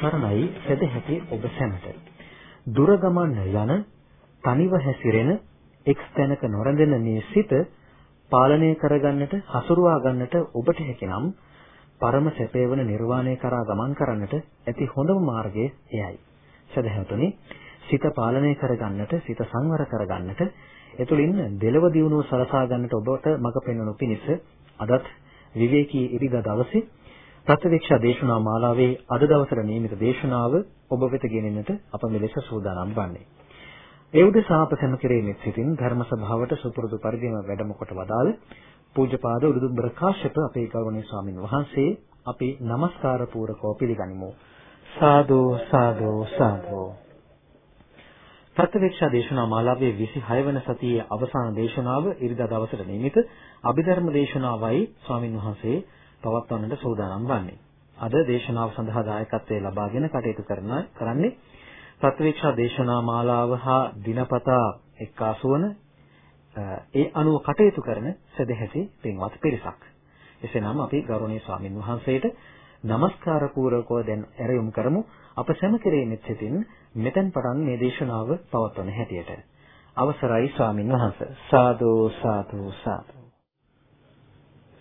සම්මා සම්බුදු සරණයි සදැහැති ඔබ සැමට. දුර ගමන් යන තනිව හැසිරෙන එක් තැනක නොරඳෙන මේ සිත පාලනය කරගන්නට හසුරුවා ගන්නට ඔබට හැකිනම් පරම සැපේ වන නිර්වාණය කරා ගමන් කරන්නට ඇති හොඳම මාර්ගය එයයි. සදහැවතුනි සිත පාලනය කරගන්නට සිත සංවර කරගන්නට එතුලින් දෙලව දියුණුව සලසා ගන්නට ඔබට මඟ පෙන්වනු පිණිස අදත් විවේකී ඉරිදා දවසේ ප්‍රත්‍යක්ෂ දේශනා මාලාවේ අද දවසට නියමිත දේශනාව ඔබ වෙත ගෙනෙන්නට අප මෙලෙස සූදානම් වන්නේ. ඒ උදෙසා අප සැම කෙරෙන්නේ සිටින් ධර්ම සභාවට සුපුරුදු පරිදිම වැඩම කොට වදාළ පූජ්‍යපාද උඩුදුම්බර කාශ්‍යප අපේ ගෞරවනීය ස්වාමින් වහන්සේ අපි নমස්කාර පූරකව පිළිගනිමු. සාදු සාදු සාදු ප්‍රත්‍යක්ෂ දේශනා මාලාවේ 26 වන සතියේ අවසාන දේශනාව ඉරිදා දවසට නියමිත අභිධර්ම දේශනාවයි ස්වාමින් වහන්සේ පවත්වන්නට සූදානම් වන්නේ. අද දේශනාව සඳහා දායකත්වයේ ලබාගෙන කටයුතු කරන කරන්නේ ප්‍රත්‍යක්ෂ දේශනා මාලාව හා දිනපතා එක්කාසු වන ඒ අනුව කටයුතු කරන සදැහැති පින්වත් පිරිසක්. එසේනම් අපි ගෞරවනීය ස්වාමින් වහන්සේට নমස්කාර පූර්වකව දැන් ඇරයුම් කරමු අප සැම කෙරෙහිත් සිටින් මෙතෙන් පටන් මේ දේශනාව පවත්වන හැටියට අවසරයි ස්වාමින් වහන්සේ සාදු සාදු සාදු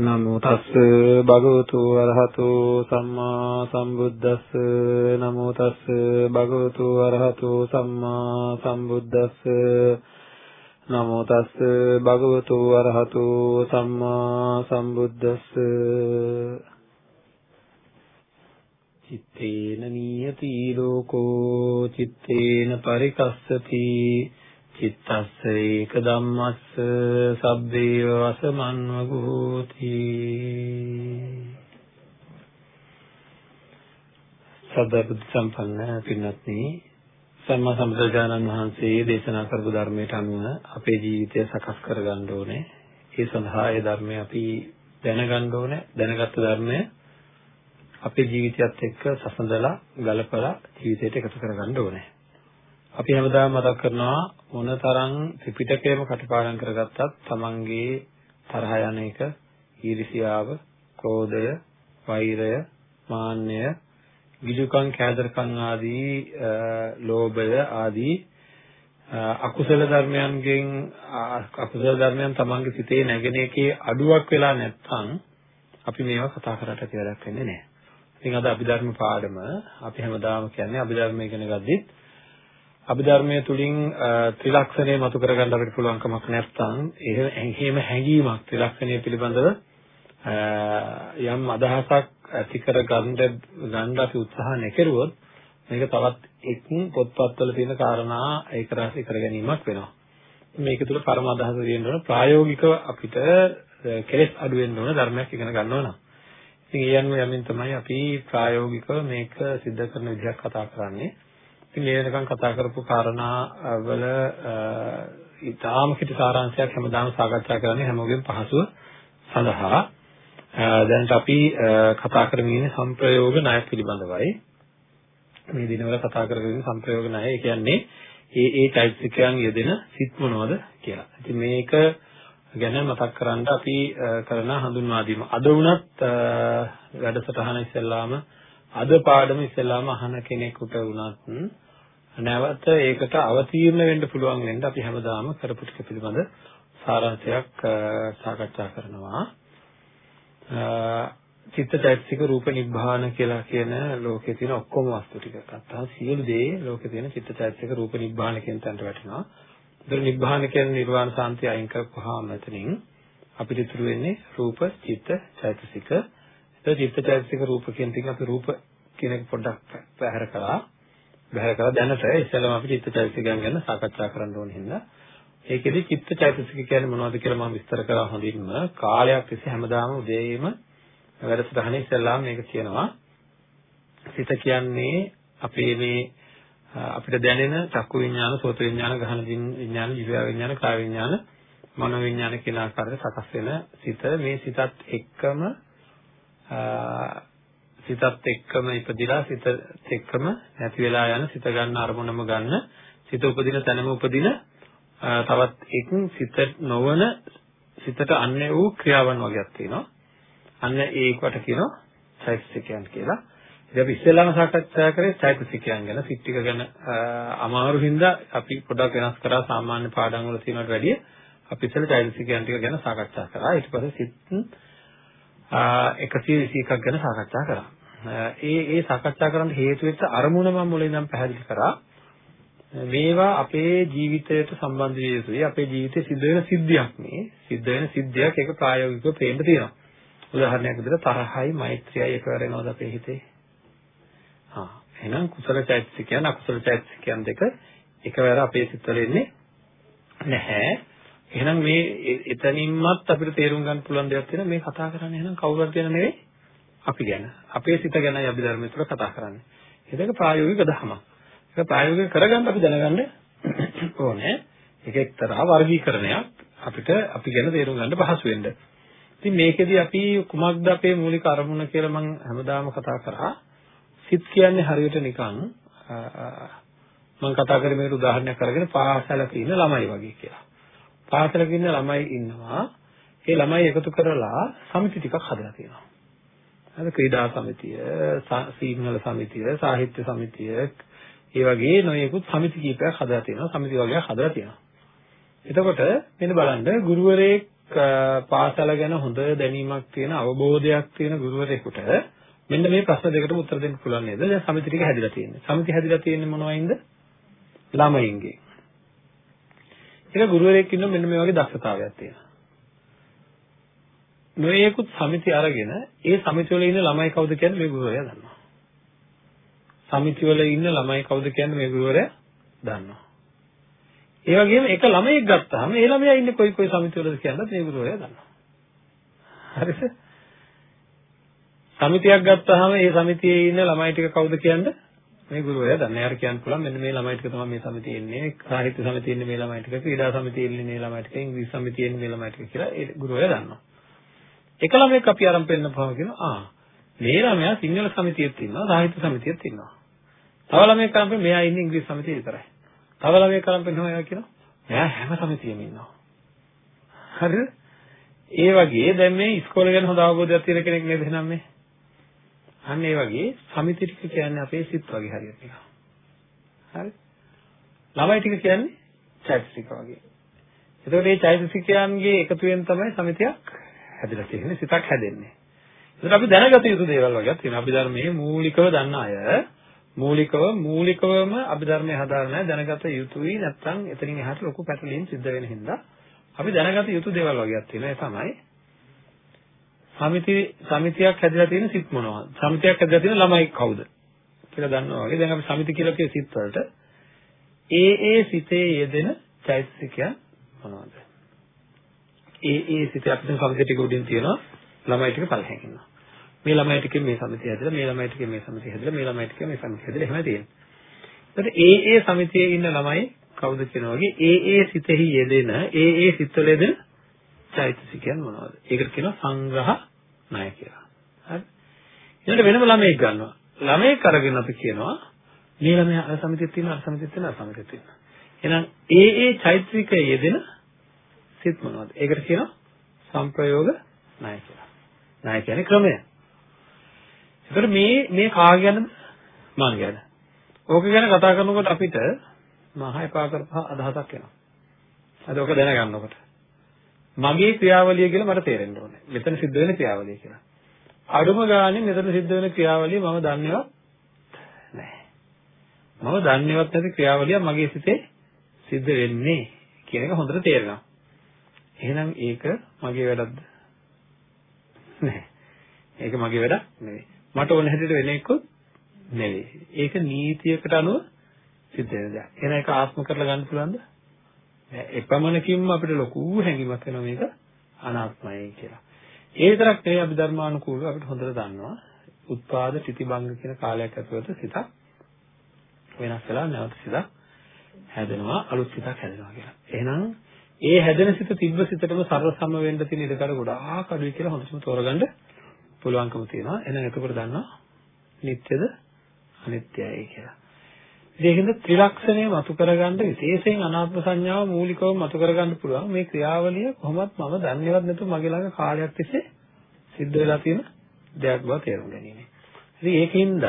නමෝ තස්ස භගවතු අරහතු සම්මා සම්බුද්දස්ස. නමෝ තස්ස භගවතු අරහතු සම්මා සම්බුද්දස්ස. නමෝ තස්ස භගවතු අරහතු සම්මා සම්බුද්දස්ස. චිත්තේන නියති ලෝකෝ චිත්තේන පරිකස්සති. චිත්තස්ස ඒක ධම්මස්ස සබ්බේව වසමන්වගෝති සදා බුද්ධ සම්පන්න පින්වත්නි සම්මා සම්බුදුරජාණන් වහන්සේ දේශනා කරපු ධර්මයට අනුව අපේ ජීවිතය සකස් කරගන්න ඕනේ. ඒ සඳහා ඒ ධර්මය අපි දැනගන්න ඕනේ. දැනගත්තු ධර්මය අපේ ජීවිතයත් එක්ක සසඳලා ගලපලා ජීවිතයට එකතු කරගන්න ඕනේ. අපි හැමදාම මතක් කරනවා මොනතරම් ත්‍රිපිටකයම කටපාඩම් කරගත්තත් තමන්ගේ තරහ යන එක, ඊර්ෂියාව, ක්‍රෝධය, වෛරය, මාන්නය, විජුකම්, කෑදරකම් ආදී ලෝභය ආදී අකුසල ධර්මයන්ගෙන් අකුසල ධර්මයන් තමන්ගේ සිතේ නැගෙන එකේ අඩුවක් වෙලා නැත්නම් අපි මේවා කතා කරලා ඇති වැඩක් වෙන්නේ නැහැ. ඉතින් අද අභිධර්ම පාඩම අපි හැමදාම කියන්නේ අභිධර්ම ඉගෙන ගද්දිත් අභිධර්මයේ තුලින් ත්‍රිලක්ෂණය මතු කරගන්න අපිට පුළුවන්කමක් නැත්නම් එහෙම හැඟීමක් ත්‍රිලක්ෂණය පිළිබඳව යම් අදහසක් ඇති කර ගන්න ගන්න අපි උත්සාහ නැකරුවොත් මේක තවත් එක් පොත්පත්වල තියෙන කාරණා ඒක රාශී කර ගැනීමක් වෙනවා. මේක තුල පරම අදහස තියෙනවා ප්‍රායෝගිකව අපිට කෙලෙස් අඩු වෙන්න ඕන ධර්මයක් ඉගෙන ගන්නවා නම්. ඉතින් ඒ අනුව යමින් තමයි අපි ප්‍රායෝගිකව මේක सिद्ध කරන විදිහක් කතා කරන්නේ. ඉතින් මේ වෙනකන් කතා කරපු කාරණා වල ඊටාම කිටි සාරාංශයක් හැමදාම සාකච්ඡා කරන්නේ හැමෝගෙම පහසුව සඳහා. දැන් අපි කතා කරමින් ඉන්නේ සංප්‍රයෝග ණය පිළිබඳවයි. මේ දිනවල කතා කරගෙන ඉන්නේ සංප්‍රයෝග ණය. ඒ කියන්නේ ඒ ඒ චෛතසිකයන් යෙදෙන සිත් මොනවද කියලා. ඉතින් මේක ගැන මතක් කරන්න අපි කරන හඳුන්වා දීම. අද වුණත් වැඩසටහන ඉස්සෙල්ලාම අද පාඩම ඉස්සෙල්ලාම අහන කෙනෙකුට වුණත් නැවත ඒකට අවතීර්ණ වෙන්න පුළුවන් වෙන්න අපි හැමදාම කරපු ටික පිළිබඳ සාරාංශයක් සාකච්ඡා කරනවා. චිත්තචෛතසික රූප නිබ්බාන කියලා කියන ලෝකේ තියෙන ඔක්කොම වස්තු ටික ගත්තා. සියලු දේ ලෝකේ තියෙන චිත්තචෛතසික රූප නිබ්බාන කියන තැනට වැටෙනවා. ඒතර නිබ්බාන කියන්නේ නිර්වාණ සාන්තිය අයින් කරපුවාම මෙතනින් අපිට ඉතුරු වෙන්නේ රූප, චිත්ත, චෛතසික. ඒතර චිත්ත, චෛතසික රූප කියන ටික අපි රූප කියන එක පොඩ්ඩක් පැහැර කළා. බහැර කළා දැනට ඉස්සෙල්ලාම අපි චිත්ත, චෛතසිකයන් ගැන සාකච්ඡා කරන්න ඕන හින්දා ඒකෙදි චිත්ත, චෛතසික කියන්නේ මොනවද කියලා මම විස්තර කරලා හොඳින්ම කාලයක් තිස්සේ හැමදාම උදේම වැඩසටහනේ ඉස්සෙල්ලාම මේක කියනවා. සිත කියන්නේ අපේ මේ අපිට දැනෙන චක්කු විඥාන, සෝත විඥාන, ගහන විඥාන, ජීව විඥාන, කාය විඥාන, මනෝ විඥාන කියන ආකාරයට සකස් වෙන සිත මේ සිතත් එක්කම සිතත් එක්කම ඉපදිලා සිතත් එක්කම නැති වෙලා යන සිත ගන්න අරමුණම ගන්න සිත උපදින තැනම උපදින තවත් එක් සිත නොවන සිතට අන්‍ය වූ ක්‍රියාවන් වගේක් තියෙනවා. අන්න ඒකට කියනවා චෛතසිකයන් කියලා. ඉතින් අපි ඉස්සෙල්ලාම සාකච්ඡා කරේ චෛතසිකයන් ගැන, සිත් ටික ගැන අමාරු හින්දා අපි පොඩ්ඩක් වෙනස් කරා සාමාන්‍ය පාඩම් වල තියෙනවට වැඩිය අපි ඉස්සෙල්ලා චෛතසිකයන් ටික ගැන සාකච්ඡා කරා. ඊට පස්සේ සිත් 121ක් ගැන සාකච්ඡා කරා. ඒ ඒ සාකච්ඡා කරන්න හේතු වෙච්ච අරමුණ මම මුලින් ඉඳන් පැහැදිලි කරා. මේවා අපේ ජීවිතයට සම්බන්ධ විය යුතුයි. අපේ ජීවිතේ සිද්ධ වෙන සිද්ධියක් මේ. සිද්ධ වෙන සිද්ධියක් ඒක ප්‍රායෝගිකව පේන්න තියෙනවා. උදාහරණයක් විදිහට තරහයි මෛත්‍රියයි එකවර එනවද අපේ හිතේ? හා එහෙනම් කුසල චෛතසිකයන් අකුසල චෛතසිකයන් දෙක එකවර අපේ සිත්වල එන්නේ නැහැ. එහෙනම් මේ එතනින්මත් අපිට තේරුම් ගන්න පුළුවන් දෙයක් තියෙනවා මේ කතා කරන්නේ එහෙනම් කවුරුත් ගැන නෙවෙයි අපි ගැන. අපේ සිත ගැනයි අභිධර්මය තුළ කතා කරන්නේ. ඒක ප්‍රායෝගික දහමක්. ඒක ප්‍රායෝගික කරගන්න අපි දැනගන්න ඕනේ. ඒක එක්තරා වර්ගීකරණයක් අපිට අපි ගැන තේරුම් ගන්න පහසු වෙන්න. ඉතින් මේකෙදි අපි කුමක්ද අපේ මූලික අරමුණ කියලා මම හැමදාම කතා කරා. සිත් කියන්නේ හරියට නිකන් මම කතා කරේ මේකට උදාහරණයක් අරගෙන පාසලක ඉන්න ළමයි වගේ කියලා. පාසලක ඉන්න ළමයි ඉන්නවා. ඒ ළමයි එකතු කරලා සමිති ටිකක් හදලා තියෙනවා. හරි ක්‍රීඩා සමිතිය, සිංහල සමිතිය, සාහිත්‍ය සමිතිය, ඒ වගේ නොයෙකුත් සමිති කීපයක් හදලා තියෙනවා. සමිති වර්ගයක් හදලා තියෙනවා. එතකොට මෙන්න බලන්න ගුරුවරයෙක් පාසල ගැන හොඳ දැනීමක් තියෙන අවබෝධයක් තියෙන ගුරුවරයෙකුට මෙන්න මේ ප්‍රශ්න දෙකටම උත්තර දෙන්න පුළුවන් නේද? දැන් සමිති ටික හැදිලා තියෙන්නේ. සමිති හැදිලා තියෙන්නේ මොනවයින්ද? ළමයින්ගේ. ඒක ගුරුවරයෙක් ඉන්න මෙන්න මේ වගේ දක්ෂතාවයක් තියෙනවා. නොයේකුත් සමිති අරගෙන ඒ සමිති වල ඉන්න ළමයි කවුද කියන්නේ මේ ගුරුවරයා දන්නවා. සමිති වල ඉන්න ළමයි කවුද කියන්නේ මේ ගුරුවරයා දන්නවා. ඒ වගේම එක ළමයෙක් ගත්තාම ඒ ළමයා ඉන්නේ කොයි කොයි සමිති වලද කියන්නත් මේ ගුරුවරයා දන්නවා. හරිද? සමිතියක් ගත්තාම ඒ සමිතියේ ඉන්න ළමයි ටික කවුද කියන්නේ? මේ ගුරුවරයා දන්නේ. යාර කියන්න පුළුවන් මෙන්න මේ ළමයි ටික තමයි මේ සමිතියේ ඉන්නේ. සාහිත්‍ය සමිතියේ ඉන්නේ මේ ළමයි ටික, ක්‍රීඩා සමිතියේ ඉන්නේ මේ ළමයි ටික, ඉංග්‍රීසි සමිතියේ ඉන්නේ මේ ළමයි ටික කියලා ඒ ගුරුවරයා දන්නවා. එක ළමයෙක් අපි අරන් පෙන්නපුවම කියනවා ආ මේ ළමයා සිංහල සමිතියෙත් ඉන්නවා, සාහිත්‍ය සමිතියෙත් ඉන්නවා. තව ළමයෙක් අරන් පෙන්න මෙයා ඉන්නේ ඉංග්‍රීසි සමිතියේ විතරයි. තව ළමයෙක් අරන් පෙන්නනවා එයා කියනවා මෙයා හැම සමිතියෙම ඉන්නවා. හරිද? ඒ වගේ දැන් මේ ඉස්කෝලේ ගැන හොඳ අවබෝධයක් තියෙන කෙනෙක් නේද එහෙනම් මේ? අන්න ඒ වගේ සමිති ටික කියන්නේ අපේ සිත් වගේ හරියට නිකන්. හරි? ළමයි ටික කියන්නේ චෛතසික වගේ. එතකොට මේ චෛතසිකයන්ගේ එකතුවෙන් තමයි සමිතියක් හැදලා තියෙන්නේ සිතක් හැදෙන්නේ. ඒකට අපි දැනගත යුතු දේවල් වගේක් තියෙනවා. අපි ධර්මයේ මූලිකව දන්න අය මූලිකව මූලිකවම අභිධර්මයේ හදාරන දැනගත යුතුයි නැත්නම් එතනින් එහාට ලොකු පැටලීම් සිද්ධ වෙන හින්දා අපි දැනගත යුතු දේවල් වගේක් තියෙනවා. ඒ තමයි සමිති සමිතියක් හැදලා තියෙන සිත් මොනවද? සමිතියක් හැදලා තියෙන ළමයි කවුද? කියලා දන්නවා වගේ. දැන් අපි සමිති කියලා කිය සිත් වලට ඒ ඒ සිතේ යෙදෙන චෛතසිකයන් මොනවද? ඒ ඒ සිතේ අපිට සමිති ටික උඩින් තියෙනවා ළමයි ටික පල්ලෙහෙන් ඉන්නවා. මේ ළමයි ටිකෙන් මේ සමිතිය හැදලා මේ ළමයි ටිකෙන් මේ සමිතිය හැදලා මේ ළමයි ටිකෙන් මේ සමිතිය හැදලා එහෙම තියෙනවා. එතකොට ඒ ඒ සමිතියේ ඉන්න ළමයි කවුද කියනවා වගේ ඒ ඒ සිතෙහි යෙදෙන ඒ ඒ සිත්වල යෙදෙන චෛතසිකයන් මොනවද? ඒකට කියනවා සංග්‍රහ ණය කියලා. හරි. ඊළඟට වෙනම ළමයෙක් ගන්නවා. ළමයෙක් අරගෙන අපි කියනවා මේ ළමයා අර සමිතියක් තියෙනවා අර සමිතියක් තියෙනවා අර සමිතියක් තියෙනවා. එහෙනම් ඒ ඒ චෛත්‍යිකයේ යෙදෙන සිත් මොනවද? ඒකට කියනවා සංප්‍රයෝග ණය කියලා. ණය කියන්නේ ක්‍රමය. ඒකට මේ මේ කාගෙන්ද මං ගැන. ඕක ගැන කතා කරනකොට අපිට මහා එපා කරපහ අදහසක් එනවා. අද ඔක දැනගන්නකොට. මගේ ක්‍රියාවලිය කියලා මට තේරෙන්න ඕනේ. මෙතන සිද්ධ වෙන ක්‍රියාවලිය කියලා. අඩුම ගානේ මෙතන සිද්ධ වෙන ක්‍රියාවලිය මම දන්නේවත් නැහැ. මම දන්නේවත් නැති ක්‍රියාවලිය මගේ සිතේ සිද්ධ වෙන්නේ කියන එක හොඳට තේරෙනවා. එහෙනම් ඒක මගේ වැඩක්ද? නැහැ. ඒක මගේ වැඩක් නෙවෙයි. මට ඕන හැටියට වෙන එකකුත් නෙවෙයි. ඒක නීතියකට අනුව සිද්ධ වෙන දෙයක්. එහෙනම් ඒක ආත්ම කරලා ගන්න පුළුවන්ද? එපමණකින්ම අපිට ලොකු හැඟීමක් වෙනවා මේක අනාත්මයි කියලා. ඒ විතරක් නෙවෙයි අභිධර්මානුකූලව අපිට හොඳට දන්නවා. උත්පාද ප්‍රතිබංග කියන කාලයක් ඇතුළත සිතක් වෙනස් වෙලා නැවත සිතක් හැදෙනවා අලුත් සිතක් හැදෙනවා කියලා. එහෙනම් ඒ හැදෙන සිත තිබ්බ සිතටම සර්ව සම වෙන්න තියෙන ඉඩකඩ ගොඩාක් අඩුයි කියලා හොඳටම තෝරගන්න පුළුවන්කම තියෙනවා. එහෙනම් එතකොට දන්නවා නිට්ටයද අනිත්‍යයි කියලා. ඒකෙන්ද ත්‍රිලක්ෂණය මතු කරගන්න විශේෂයෙන් අනාත්ම සංඥාව මූලිකව මතු කරගන්න පුළුවන්. මේ ක්‍රියාවලිය කොහොමත් මම දන්නේවත් නැතුව මගේ ළඟ කාලයක් තිස්සේ සිද්ධ වෙලා තියෙන දෙයක් බව තේරුම් ගැනීම. ඉතින් ඒකින්ද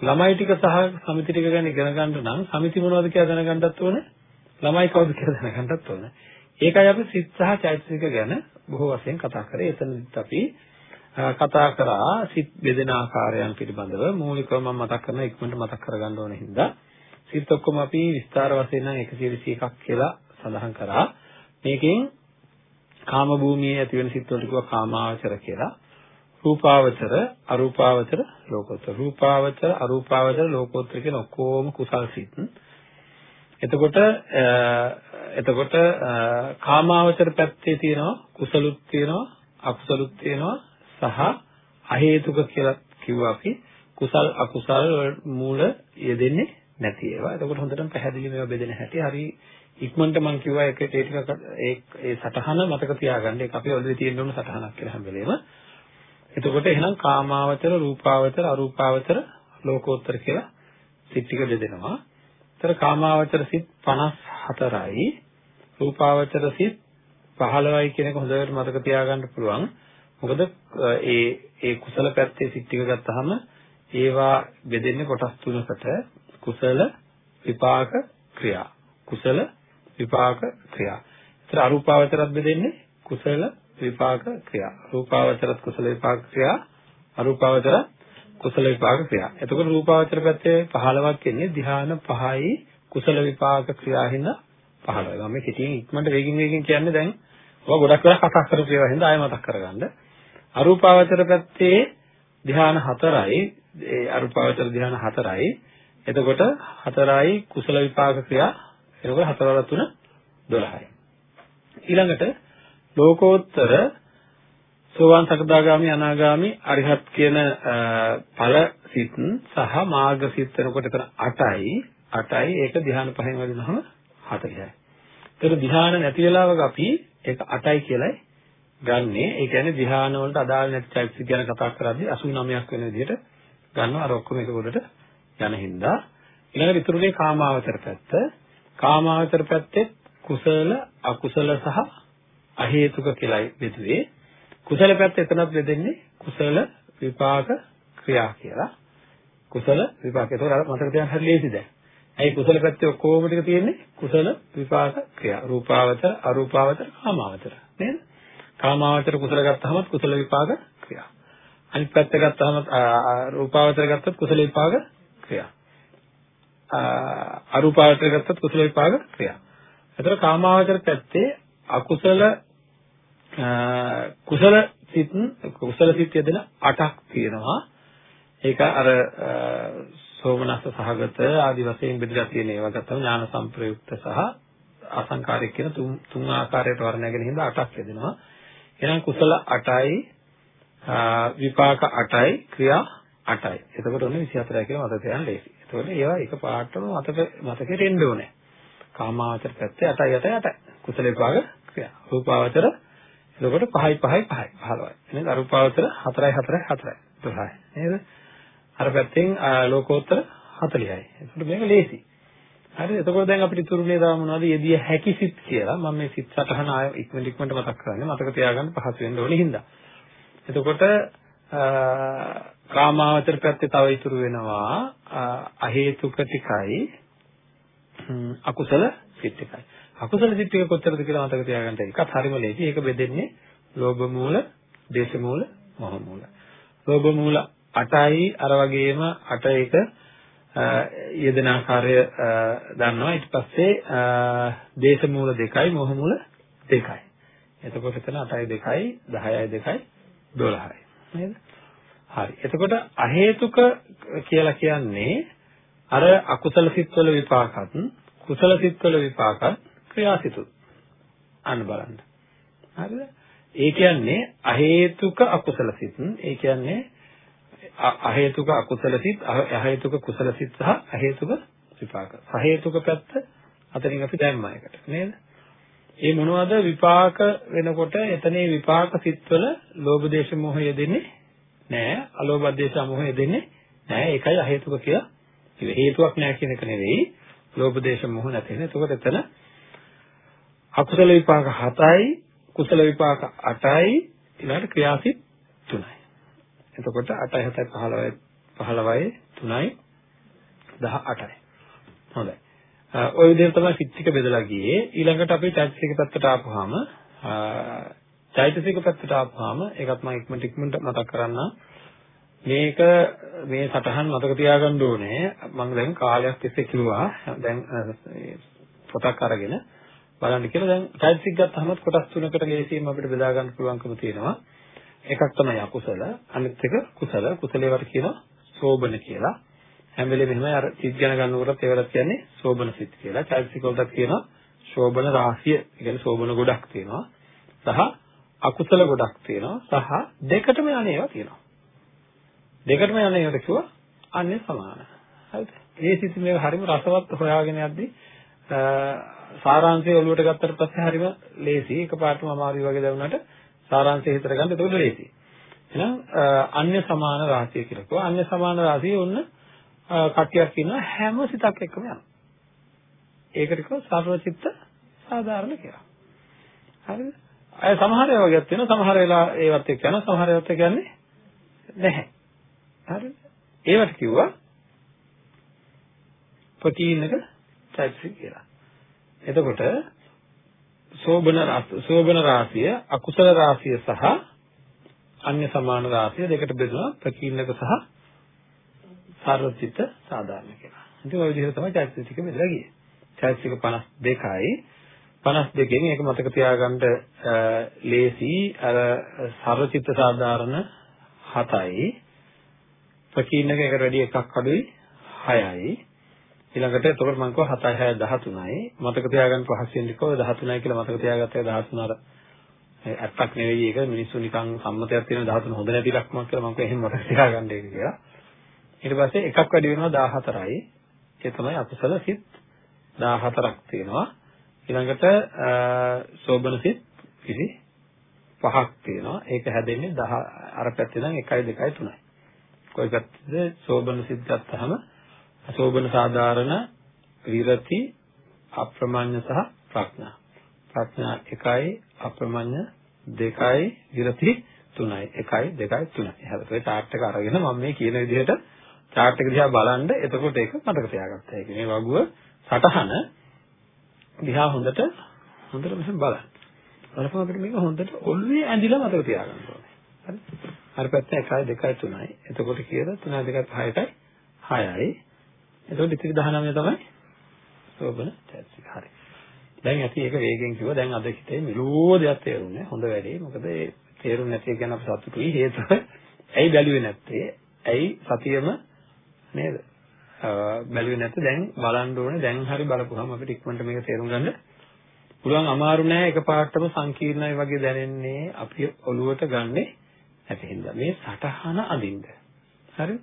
ළමයි ටික සහ සමිති ටික ගැන ඉගෙන ගන්න නම් සමිති මොනවද කියලා දැනගන්නත් ඕනේ. ළමයි කවුද කියලා දැනගන්නත් ඕනේ. ඒකයි අපි සිත් සහ චෛතසික ගැන බොහෝ වශයෙන් කතා කරේ. එතනදිත් අපි කතා කරා සිත් බෙදෙන ආකාරයන් පිළිබඳව මූලිකව මම මතක් කරන ඉක්මනට මතක් කරගන්න ඕන හින්දා සිත් ඔක්කොම අපි විස්තර වශයෙන් නම් 121ක් කියලා සඳහන් කරා. මේකෙන් කාම භූමියේ ඇති වෙන සිත් වලට කිව්වා කාමාවචර කියලා. රූපාවචර, අරූපාවචර, ලෝකෝත්තර. රූපාවචර, අරූපාවචර, ලෝකෝත්තර කියන ඔක්කොම කුසල් සිත්. එතකොට එතකොට කාමාවචර පැත්තේ තියෙනවා කුසලුත් තියෙනවා අකුසලුත් තියෙනවා සහ අහේතුක කියලා කිව්වා අපි කුසල් අකුසල් මූල යෙදෙන්නේ නැති ඒවා. එතකොට හොඳටම පැහැදිලි මේවා බෙදෙන හැටි හරි ඉක්මනට මම කිව්වා ඒක ඒ ටික ඒ ඒ සටහන මතක තියාගන්න. ඒක අපි ඔළුවේ තියෙන්න ඕන සටහනක් කියලා හැම වෙලේම. එතකොට එහෙනම් කාමාවචර, රූපාවචර, අරූපාවචර, ලෝකෝත්තර කියලා සිත් ටික බෙදෙනවා. ඒතර කාමාවචර සිත් 54යි, රූපාවචර සිත් 15යි කියන එක හොඳට මතක තියාගන්න පුළුවන්. මොකද ඒ ඒ කුසල පැත්තේ සිත් ටික ගත්තාම ඒවා බෙදෙන්නේ කොටස් තුනකට කුසල විපාක ක්‍රියා කුසල විපාක ක්‍රියා. ඒතර අරූපාවචරත් බෙදෙන්නේ කුසල විපාක ක්‍රියා. රූපාවචරත් කුසල විපාක ක්‍රියා අරූපාවචර කුසල විපාක ක්‍රියා. එතකොට රූපාවචර පැත්තේ 15ක් එන්නේ ධ්‍යාන 5යි කුසල විපාක ක්‍රියා හින්දා 15. මම කෙටියෙන් ඉක්මනට වේගින් වේගින් කියන්නේ දැන් ඔය ගොඩක් වෙලා කතා කරපු ඒවා හින්දා ආයෙ මතක් කරගන්න. අරූපාවචර පැත්තේ ධ්‍යාන 4යි ඒ අරූපාවචර ධ්‍යාන 4යි එතකොට 4යි කුසල විපාක ක්‍රියා. එතකොට 4 වල 3 12යි ඊළඟට ලෝකෝත්තර සෝවාන් සකදාගාමි අනාගාමි අරිහත් කියන ඵල සිත් සහ මාර්ග සිත් වෙනකොට එතන 8යි 8යි ඒක ධ්‍යාන පහෙන් වදිනහම 40යි. ඒතර ධ්‍යාන නැති වෙලාවක අපි ඒක 8යි කියලායි ගන්නෙ. ඒ කියන්නේ ධ්‍යාන වලට අදාළ නැති චෛතසික ගැන කතා කරද්දී 89ක් වෙන විදිහට ගන්නවා. අර ඔක්කොම එක පොඩට යන හින්දා ඊළඟට ඉතුරුනේ කාමාවචර පැත්ත. කාමාවචර පැත්තේ කුසල අකුසල සහ අහේතුක කියලායි බෙදුවේ. කුසල පැත්ත එතනත් බෙදෙන්නේ කුසල විපාක ක්‍රියා කියලා. කුසල විපාක. ඒතකොට මතක තියාගන්න හරි ලේසි දැන් ඇයි කුසල පැත්තේ ඔක්කොම ටික තියෙන්නේ? කුසල විපාක ක්‍රියා. රූපාවචර අරූපාවචර කාමාවචර. නේද? කාමාවචර කුසල ගත්තාම කුසල විපාක ක්‍රියා. අනිත් පැත්ත ගත්තාම රූපාවචර ගත්තත් කුසල විපාක ක්‍රියා. අරූපාවචර ගත්තත් කුසල විපාක ක්‍රියා. ඒතර කාමාවචර පැත්තේ අකුසල කුසල සිත් කුසල සිත් යදෙන 8ක් තියෙනවා. ඒක අර සෝමනස්ස සහගත ආදි වශයෙන් බෙදලා තියෙන ඒවා ගත්තම ඥාන සම්ප්‍රයුක්ත සහ අසංකාරික කියන තුන් තුන් ආකාරයට වර්ණයගෙන හින්දා 8ක් යදෙනවා. එහෙනම් කුසල 8යි විපාක 8යි ක්‍රියා 8යි. එතකොට ඔන්න 24යි කියලා මතක තියාගන්න ලේසි. එතකොට ඒවා එක පාඩම මතක මතකෙට එන්න ඕනේ. කාමාවචර පැත්තේ 8යි 8යි 8යි. කුසල විපාක ක්‍රියා. රූපාවචර එතකොට 5යි 5යි 5යි 15යි. එහෙනම් අරූපාවචර 4යි 4යි 4යි 12යි. නේද? අර පැත්තෙන් ලෝකෝත්තර 40යි. එතකොට මේක ලේසි. හරි එතකොට දැන් අපිට ඉතුරුනේ දාම මොනවද යෙදිය හැකි සිත් කියලා මම මේ සිත් සටහන ආය ඉක්මනට ඉක්මනට මතක් කරන්නේ මතක තියාගන්න පහසු වෙන්න ඕනේ හින්දා එතකොට කාමාවචර පැත්තේ තව ඉතුරු වෙනවා. අහේතුක ටිකයි අකුසල සිත් ටිකයි අකුසල සිත් ටික කොච්චරද කියලා මතක තියාගන්න එකත් හරිම ලේසි ඒක බෙදෙන්නේ ලෝභ මූල දේශ මූල මොහ මූල. ලෝභ මූල 8යි අර වගේම 8 එක යෙදෙන ආකාරය දන්නවා. ඊට පස්සේ දේශ මූල දෙකයි මොහ මූල දෙකයි. එතකොට එතන 8යි 2යි 10යි 2යි 12යි නේද? හරි. එතකොට අහේතුක කියලා කියන්නේ අර අකුසල සිත්වල විපාකත් කුසල සිත්වල විපාකත් ක්‍රියාසිතුත් අන්න බලන්න. හරිද? ඒ කියන්නේ අහේතුක අකුසල සිත්. ඒ කියන්නේ අහේතුක අකුසල සිත්, අහේතුක කුසල සිත් සහ අහේතුක විපාක. සහේතුක පැත්ත අතරින් අපි දැම්මා එකට නේද? ඒ මොනවද විපාක වෙනකොට එතනේ විපාක සිත්වල ලෝභ දේශ මොහය දෙන්නේ නෑ. අලෝභ දේශ මොහය දෙන්නේ නෑ. ඒකයි අහේතුක කියලා. හේතුවක් නෑ කියන එක නෙවෙයි. ලෝභ දේශ මොහ නැති වෙන. එතකොට එතන අකුසල විපාක 7යි, කුසල විපාක 8යි, ඊළඟට ක්‍රියාසිත 3යි. එතකොට 8යි 7යි 15යි 15යි 3යි 18යි. හොඳයි. ওই විදිහට තමයි සිත් ටික බෙදලා ගියේ. ඊළඟට අපි චෛතසික පැත්තට ආපුවාම චෛතසික පැත්තට ආපුවාම ඒකත් මම ඉක්මනට ඉක්මනට මතක් කරන්නම්. මේක මේ සටහන් මතක තියාගන්න ඕනේ. මම දැන් කාලයක් තිස්සේ කිව්වා. දැන් පොතක් අරගෙන බලන්න කියලා දැන් චෛතසික ගත්තාම කොටස් තුනකට ලේසියෙන් අපිට බෙදා ගන්න පුළුවන්කම තියෙනවා. එකක් තමයි අකුසල, අනිත් එක කුසල. කුසලේවට කියනවා සෝබන කියලා. හැම වෙලේම එහෙමයි අර සිත් ගැන ගන්නකොටත් ඒවලත් කියන්නේ සෝබන සිත් කියලා. චෛතසික වලට කියනවා ශෝබන රාශිය. ඒ කියන්නේ සෝබන ගොඩක් තියෙනවා. සහ අකුසල ගොඩක් තියෙනවා. සහ දෙකටම යන්නේ ඒවා තියෙනවා. දෙකටම යන්නේ ඒවට කිව්වා අන්නේ සමාන. හරිද? ඒ සිත් මේක හරිම රසවත් හොයාගෙන යද්දි සාරාංශය ඔලුවට ගත්තට පස්සේ හරිම ලේසි. එකපාරටම අමාරුයි වගේ දැනුණාට සාරාංශය හිතට ගන්න ඒක ලේසි. එහෙනම් අන්‍ය සමාන රාශිය කියලා කිව්වා. අන්‍ය සමාන රාශිය ඔන්න කට්ටියක් ඉන්නවා හැම සිතක් එක්කම යනවා. ඒකට කියව සර්වචිත්ත සාධාරණ කියලා. හරිද? අය සමහර ඒවා වගේක් තියෙනවා සමහර වෙලා ඒවත් එක්ක යනවා සමහර ඒවාත් එක්ක යන්නේ නැහැ. හරිද? ඒවට කිව්වා ප්‍රතිනක චෛතසික කියලා. එතකොට සෝබන සෝබන රාශිය අකුසල රාශිය සහ අන්‍ය සමාන රාශිය දෙකට බෙදුණා ප්‍රකීර්ණක සහ සාර්වත්‍ිත සාධාරණ කියලා. ඉතින් ওই විදිහට තමයි චෛතසික බෙදලා ගියේ. චෛතසික 52යි 52කින් ඒක මතක තියාගන්න ලේසි. අර සාර්වත්‍ිත සාධාරණ 7යි ප්‍රකීර්ණක එකට වැඩි එකක් අඩුයි. 6යි ඊළඟට එතකොට මම කිව්වා 7යි 6යි 13යි මතක තියාගන්න පහසෙන් ලිකෝ 13යි කියලා මතක තියාගත්තේ 13 අර ඇත්තක් නෙවෙයි ඒක. මිනිස්සු නිකන් සම්මතයක් තියෙන 13 හොඳ නැති ලක්මක් කියලා මම කිව්වා. එහෙම මතක තියාගන්න ඒක කියලා. ඊට පස්සේ එකක් වැඩි වෙනවා 14යි. ඒ තමයි අකුසල සිත් 14ක් තියෙනවා. ඊළඟට සෝබන සිත් 25ක් තියෙනවා. ඒක හැදෙන්නේ 10 අර පැත්තේ නම් 1යි 2යි 3යි. කොයි පැත්තද සෝබන සිත් ගත්තාම සෝබන සාධාරණ විරති අප්‍රමාණ්‍ය සහ ප්‍රඥා. ප්‍රඥා 1යි අප්‍රමාණ්‍ය 2යි විරති 3යි 1යි 2යි 3යි. හැබැයි ඒ chart එක අරගෙන මම මේ කියන විදිහට chart එක දිහා බලන්න එතකොට ඒක මතක තියාගත්තා. ඒ කියන්නේ වගුව සටහන දිහා හොඳට හොඳට මෙහෙම බලන්න. බලපුවම අපිට මේක හොඳට ඔළුවේ ඇඳිලා මතක තියාගන්න ඕනේ. හරි? අර පැත්ත 1යි 2යි 3යි. එතකොට කීයද? 3යි 2යි 6යි 6යි. එතකොට ඉතිරි 19 තමයි සෝබන චෛතසික. හරි. දැන් අපි ඒක වේගෙන් කිව්වා. දැන් අද හිතේ මෙලෝ දෙයක් තේරුන්නේ. හොඳ වැඩේ. මොකද ඒ තේරුම් නැති කියන අප සතුටුයි හේතුව ඇයි බැලුවේ නැත්තේ? ඇයි සතියම නේද? බැලුවේ නැත්නම් දැන් බලන්න ඕනේ. දැන් හරි බලපුවම අපිට ඉක්මනට මේක තේරුම් ගන්න පුළුවන්. අමාරු නෑ එකපාරටම සංකීර්ණයි වගේ දැනෙන්නේ අපි ඔළුවට ගන්නෙ නැති හින්දා. මේ සටහන අඳින්න. හරි?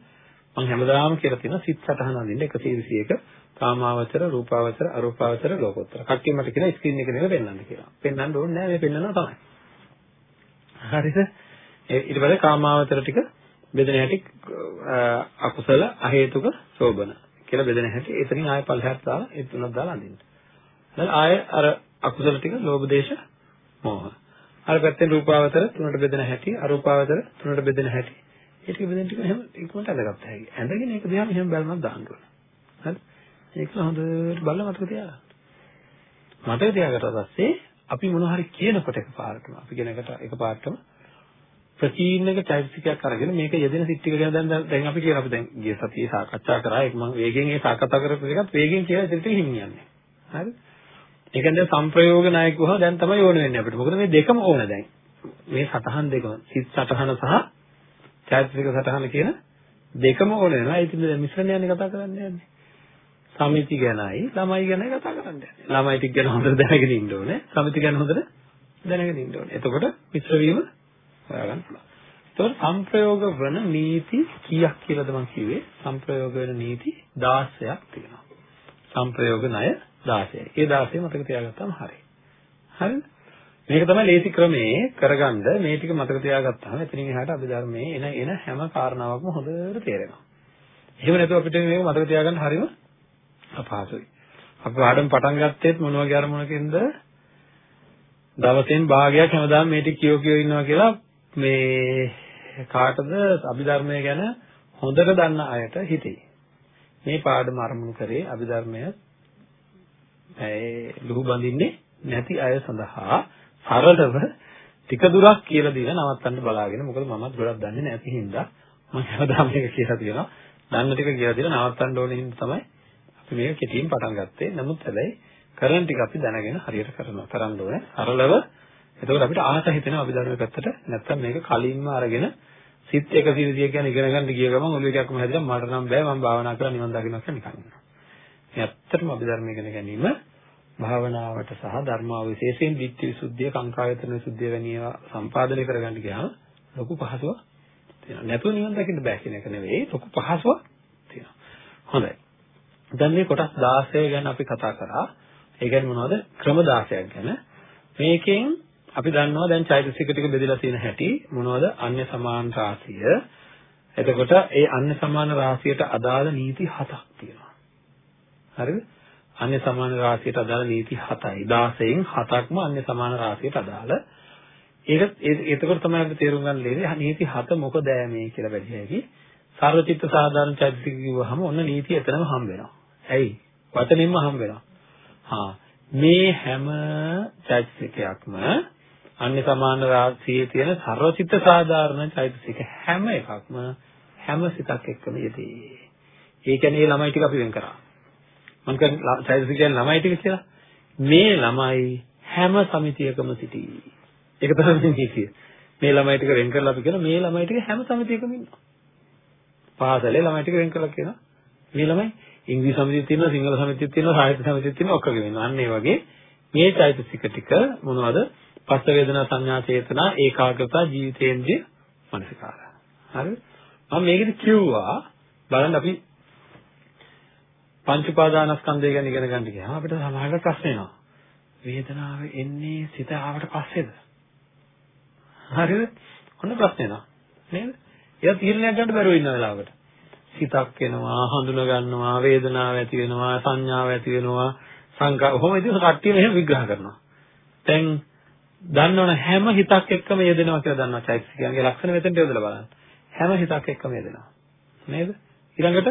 මම හැමදාම කියලා තියෙනවා සිත් සටහන අඳින්න. 121 කාමාවචර රූපාවචර අරූපාවචර ලෝකෝත්තර. කට්ටිය මට කියන ස්ක්‍රීන් එකේ නෙවෙයි පෙන්වන්න කියලා. පෙන්වන්න ඕනේ නෑ මේ පෙන්වනවා තමයි. හරිද? ඊට පස්සේ කාමාවචර ටික බෙදෙන හැටි අකුසල අහේතුක සෝබන කියලා බෙදෙන හැටි එතනින් ආය පල්හැත් දාලා ඒ තුනක් දාලා අඳින්න. දැන් ආය අර අකුසල ටික ලෝභ දේශ මොහ. අර පැත්තෙන් රූපාවතර තුනට බෙදෙන හැටි අරූපාවතර තුනට බෙදෙන හැටි. ඒ ටික බෙදෙන ටික එහෙම ඉක්මනට අඳගත්ත හැකි. ඇඳගෙන ඒක දිහා මෙහෙම බැලමක් දාන්න ඕන. හරි? ඒක හොඳට බලලා මතක තියාගන්න. මතක තියාගත්තා පස්සේ අපි මොන හරි කියනකොට එකපාරටම අපි කියන එකට එකපාරටම ප්‍රචීනක චෛතසිකයක් අරගෙන මේක යෙදෙන සිත් ටික ගැන දැන් දැන් අපි කියන අපි දැන් ගිය සතියේ සාකච්ඡා කරා ඒක මම වේගෙන් ඒ සාකච්ඡා කරපු එකත් වේගෙන් කියලා ඉතින් ටික හිමියන්නේ. හරි? ඒ කියන්නේ සංප්‍රයෝග නායකවහ දැන් තමයි ඕන වෙන්නේ අපිට. මොකද මේ දෙකම ඕන දැන්. මේ සතහන් දෙකම සිත් සතහන සහ චෛතසික සතහන කියන දෙකම ඕන වෙනවා. ඒ ඉතින් දැන් මිශ්‍රණයන්නේ කතා කරන්නේ යන්නේ. සමිති ගැනයි ළමයි ගැනයි කතා කරන්නේ. ළමයි ටික ගැන හොඳට දැනගෙන ඉන්න ඕනේ. සමිති ගැන හොඳට දැනගෙන ඉන්න ඕනේ. එතකොට මිශ්‍ර වීම හොයාගන්න පුළුවන්. ඒතකොට සංප්‍රයෝග වන නීති කීයක් කියලාද මම කිව්වේ? සංප්‍රයෝග වෙන නීති 16ක් තියෙනවා. සංප්‍රයෝග ණය 16යි. ඒ 16 මතක තියාගත්තාම හරියි. හරිද? මේක තමයි ලේසි ක්‍රමේ කරගන්න මේ ටික මතක තියාගත්තාම එතනින් එහාට අභිධර්මයේ එන එන හැම කාරණාවක්ම හොඳට තේරෙනවා. එහෙම නැතුව අපිට මේක මතක තියාගන්න හරිම අපහසුයි. අපි පාඩම් පටන් ගත්තෙත් මොන වගේ අරමුණකින්ද දවසෙන් භාගයක් හැමදාම මේ ටික කියෝ කියෝ ඉන්නවා කියලා මේ කාටද අභිධර්මය ගැන හොඳට දන්න අයට හිතේ. මේ පාඩම අරමුණු කරේ අභිධර්මය ඒ ලුහු බඳින්නේ නැති අය සඳහා සරලව ටික දුරක් කියලා දීලා නවත්තන්න බලාගෙන මොකද මමත් ගොඩක් දන්නේ නැති හින්දා. මම හැමදාම මේක කියලා තියෙනවා. දන්න ටික කියලා දීලා නවත්තන්න ඕනේ හින්දා තමයි අපි මේක කෙටියෙන් පටන් ගත්තේ. නමුත් හැබැයි කරන ටික අපි දැනගෙන හරියට කරනවා. කරන්න ඕනේ. සරලව එතකොට අපිට ආස හිතෙනවා අභිධර්මයේ පැත්තට නැත්තම් මේක කලින්ම අරගෙන සිත් 120 කියන්නේ ඉගෙන ගන්න ගිය ගමන් ඔළුව එකක්ම හැදලා මට නම් බෑ මම භාවනා කරලා නිවන් දකින්න කියලා නිකන් ඉන්නවා. මේ ඇත්තටම අභිධර්මයේ ඉගෙන ගැනීම භාවනාවට සහ ධර්මාව විශේෂයෙන් ධිට්ඨි විසුද්ධිය, කාංකායතන විසුද්ධිය වැනි ඒවා සම්පාදනය කරගන්න ගියාම ලොකු පහසුවක් තියෙනවා. නැතුව නිවන් දකින්න බෑ කියන එක නෙවෙයි ලොකු පහසුවක් තියෙනවා. හොඳයි. දැන් මේ කොටස් 16 ගැන අපි කතා කරා. ඒ කියන්නේ මොනවද? ක්‍රම 16ක් ගැන. මේකෙන් අපි දන්නවා දැන් චෛතසික ටික බෙදලා තියෙන හැටි මොනවද? අන්‍ය සමාන රාශිය. එතකොට ඒ අන්‍ය සමාන රාශියට අදාළ නීති හතක් තියෙනවා. හරිද? අන්‍ය සමාන රාශියට අදාළ නීති 7යි. 16න් 7ක්ම අන්‍ය සමාන රාශියට අදාළ. ඒක එතකොට තමයි අපිට තේරුම් ගන්න ලේසි. නීති 7 මොකද මේ කියලා වැඩි හැකි. සර්වචිත්ත සාධාරණ චෛතසික කිව්වහම ඔන්න නීති එතනම හම්බ වෙනවා. ඇයි? වචනින්ම හම්බ වෙනවා. හා මේ හැම චෛතසිකයක්ම අන්‍ය සමාන රාශියේ තියෙන සර්වචිත්ත සාධාරණ චෛතසික හැම එකක්ම හැම සිතක් එක්කම යෙදී. ඒ කියන්නේ ළමයි ටික අපි වෙන් කරා. මම කියන්නේ චෛතසික කියන්නේ ළමයි ටික කියලා. මේ ළමයි හැම සමිතියකම සිටී. ඒක තමයි නීතිය. මේ ළමයි ටික වෙන් කරලා අපි කියන මේ ළමයි ටික හැම සමිතියකම ඉන්නවා. පාසලේ ළමයි ටික වෙන් කරලා කියනවා. මේ ළමයි ඉංග්‍රීසි සමිතියක් තියෙනවා, සිංහල සමිතියක් තියෙනවා, සාහිත්‍ය සමිතියක් තියෙනවා ඔක්කොගෙම ඉන්නවා. අන්න ඒ වගේ මේ චෛතසික ටික මොනවද? පස්ස වේදනා සංඥා චේතනා ඒකාග්‍රතා ජීවිතේන්ද්‍රිය මනසිකාරය. හරිද? මම මේකෙදි කිව්වා බලන්න අපි පංච උපාදානස්කන්ධය ගැන ඉගෙන ගන්න ගියාම අපිට සමහරවිට ප්‍රශ්න එනවා. වේදනාව එන්නේ සිත ආවට පස්සේද? හරිද? ඔන්න ප්‍රශ්න එනවා. නේද? ඒක තීරණයක් ගන්න බැරුව ඉන්න වෙලාවකට. සිතක් එනවා, හඳුන ගන්නවා, වේදනාව ඇති වෙනවා, සංඥාව ඇති වෙනවා, සංකා කොහොම ඉතින් කට්ටිය මෙහෙම විග්‍රහ කරනවා. දැන් දන්නවනේ හැම හිතක් එක්කම යෙදෙනවා කියලා දන්නවා චෛතසිකයන්ගේ ලක්ෂණ මෙතෙන්ට යොදලා බලන්න. හැම හිතක් එක්කම යෙදෙනවා. නේද? ඊළඟට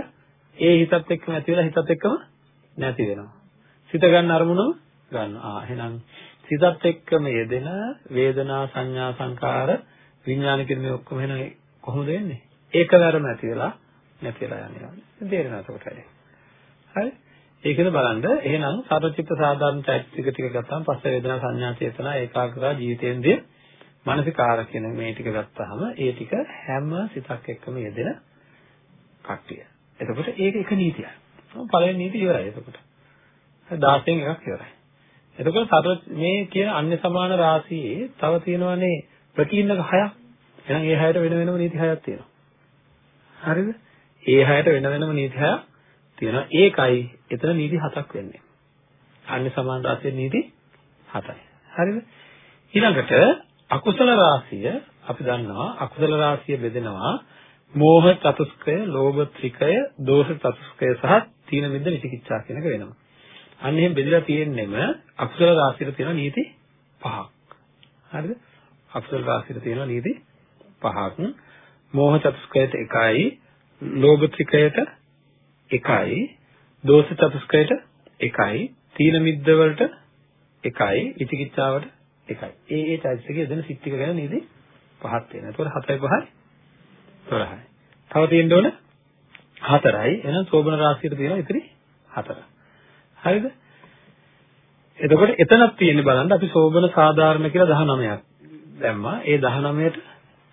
ඒ හිතත් එක්කම ඇති වෙලා හිතත් එක්කම නැති වෙනවා. සිත ගන්න අරමුණම ගන්නවා. ආ එහෙනම් සිතත් එක්කම යෙදෙන වේදනා සංඥා සංකාර විඥාන කියන මේ ඔක්කොම එහෙනම් කොහොමද වෙන්නේ? ඒකවරම ඇති වෙලා නැති වෙලා යනවා. තේරෙනවද එතකොට හරි? හරි? ඒකද බලන්න එහෙනම් සාරචිත්ත සාධාරණ චෛතසික ටික ගත්තාම පස්සේ වේදනා සංඥා චේතනා ඒකාග්‍රා ජීවිතේන්ද්‍රිය මානසිකාර කියන මේ ටික ගත්තාම ඒ ටික හැම සිතක් එක්කම යෙදෙන කට්ටිය. එතකොට ඒක එක නීතියක්. පළවෙනි නීතිය ඉවරයි එතකොට. 16න් එකක් ඉවරයි. එතකොට සතර මේ කියන අන්‍ය සමාන රාශියේ තව තියෙනවානේ ප්‍රකීර්ණක හයක්. එහෙනම් ඒ හයට වෙන වෙනම නීති හයක් තියෙනවා. හරිද? ඒ හයට වෙන වෙනම නීති හයක් තියෙනවා. ඒකයි එතන නීති හතක් වෙන්නේ. අන්‍ය සමාන රාශියේ නීති හතයි. හරිද? ඊළඟට අකුසල රාශිය අපි දන්නවා අකුසල රාශිය බෙදෙනවා මෝහ චතුස්කය, ලෝභ ත්‍රිකය, දෝෂ චතුස්කය සහ තීන මිද්ද විචිකිච්ඡා කියන එක වෙනවා. අන්න එහෙම බෙදලා තියෙන්නෙම අකුසල රාශියට තියෙන නීති පහක්. හරිද? අකුසල රාශියට තියෙන නීති පහක්. මෝහ චතුස්කයට එකයි, ලෝභ ත්‍රිකයට එකයි, දෝෂ චතුස්කයට එකයි, තීන මිද්ද වලට එකයි, විචිකිච්ඡාවට එකයි. ඒ ඒ චෛතසිකයේ දෙන සිත් ටික ගැන නීති පහක් තියෙනවා. ඒතකොට 7යි 5යි 12යි. තව තියෙන්න ඕන 4යි. එහෙනම් සෝබන රාශියට තියෙනවා ඉතිරි 4. හරිද? එතකොට එතනක් තියෙන්නේ බලන්න අපි සෝබන සාධාරණ කියලා 19ක් දැම්මා. ඒ 19ට